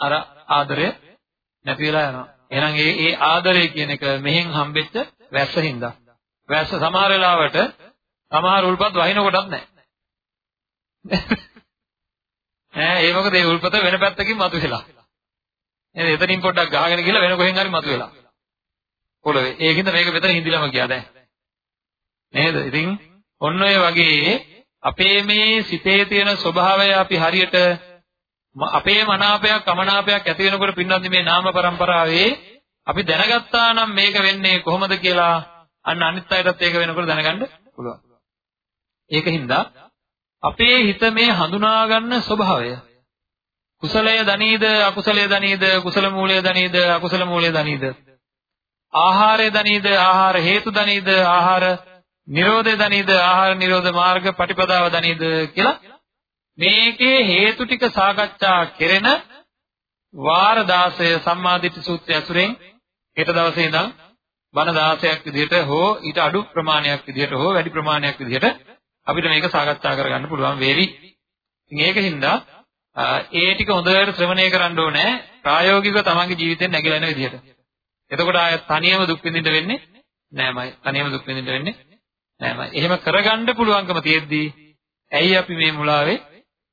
B: අර ආදරය නැති වෙලා යනවා. එහෙනම් ඒ ඒ ආදරය කියන එක මෙහෙන් හම්බෙච්ච වැස්ස හින්දා. වැස්ස සමහර වෙලාවට සමහර උල්පත් වහින කොටත් නැහැ. ඈ ඒ මොකද ඒ උල්පත වෙන පැත්තකින් මතුවෙලා. නේද? එතනින් පොඩ්ඩක් ගහගෙන ගිහලා වෙන කොහෙන් හරි මතුවෙලා. පොළවේ. ඒකින්ද මේක මෙතන හිඳිලම ගියා දැන්. නේද? ඉතින් ඔන්න ඔය වගේ අපේ මේ සිතේ තියෙන ස්වභාවය අපි හරියට අපේ මනාපයක් අමනාපයක් ඇති වෙනකොට පින්නත් මේ නාම પરම්පරාවේ අපි දැනගත්තා නම් මේක වෙන්නේ කොහොමද කියලා අන්න අනිත් අයටත් ඒක වෙනකොට දැනගන්න පුළුවන්. ඒකින්ද අපේ හිත මේ හඳුනා ගන්න ස්වභාවය කුසලය දනීද අකුසලය දනීද කුසල මූලය දනීද අකුසල මූලය දනීද ආහාරය දනීද ආහාර හේතු දනීද ආහාර නිරෝධය දනීද ආහාර නිරෝධ මාර්ග ප්‍රතිපදාව දනීද කියලා මේකේ හේතු ටික සාකච්ඡා කෙරෙන වාර 16 සම්මාදිට්ඨි සූත්‍රය ඇසුරෙන් හෙට දවසේ ඉඳන් බණ 16ක් විදිහට හෝ ඊට අඩු ප්‍රමාණයක් විදිහට හෝ වැඩි ප්‍රමාණයක් විදිහට අපිට මේක සාකච්ඡා කරගන්න පුළුවන් වේවි. ඉතින් ඒකින්ද ඒ ටික හොඳට ශ්‍රවණය කරන්න ඕනේ ප්‍රායෝගිකව තමන්ගේ ජීවිතෙන් නැගිලා යන විදිහට. එතකොට ආය තනියම දුක් විඳින්න වෙන්නේ නෑමයි. තනියම දුක් විඳින්න වෙන්නේ නෑමයි. එහෙම කරගන්න පුළුවන්කම තියෙද්දී ඇයි අපි මේ මුලාවේ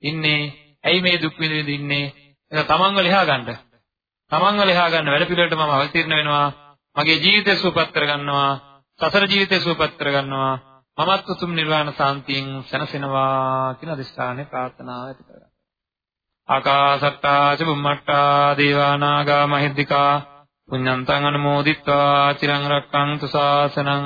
B: ඉන්නේ? ඇයි මේ දුක් විඳින්න ඉන්නේ? ඒක තමන්ව ලියා ගන්න. තමන්ව ලියා ගන්න වැඩ පිළිවෙලට මම අවතීර්ණ වෙනවා. මගේ ජීවිතය සුවපත් කරගන්නවා. සසර ජීවිතය සුවපත් කරගන්නවා. මමත් උතුම් නිර්වාණ සාන්තියෙන් සැනසෙනවා කියන අදිස්ථානයේ ප්‍රාර්ථනාව ඇති කරගන්නවා. ආකාසට්ටා ච බුම්මට්ටා දේවා නාග මහිද්దికා පුඤ්ඤන්තං අනුමෝදිත්වා චිරං රක්ඛන්තු ශාසනං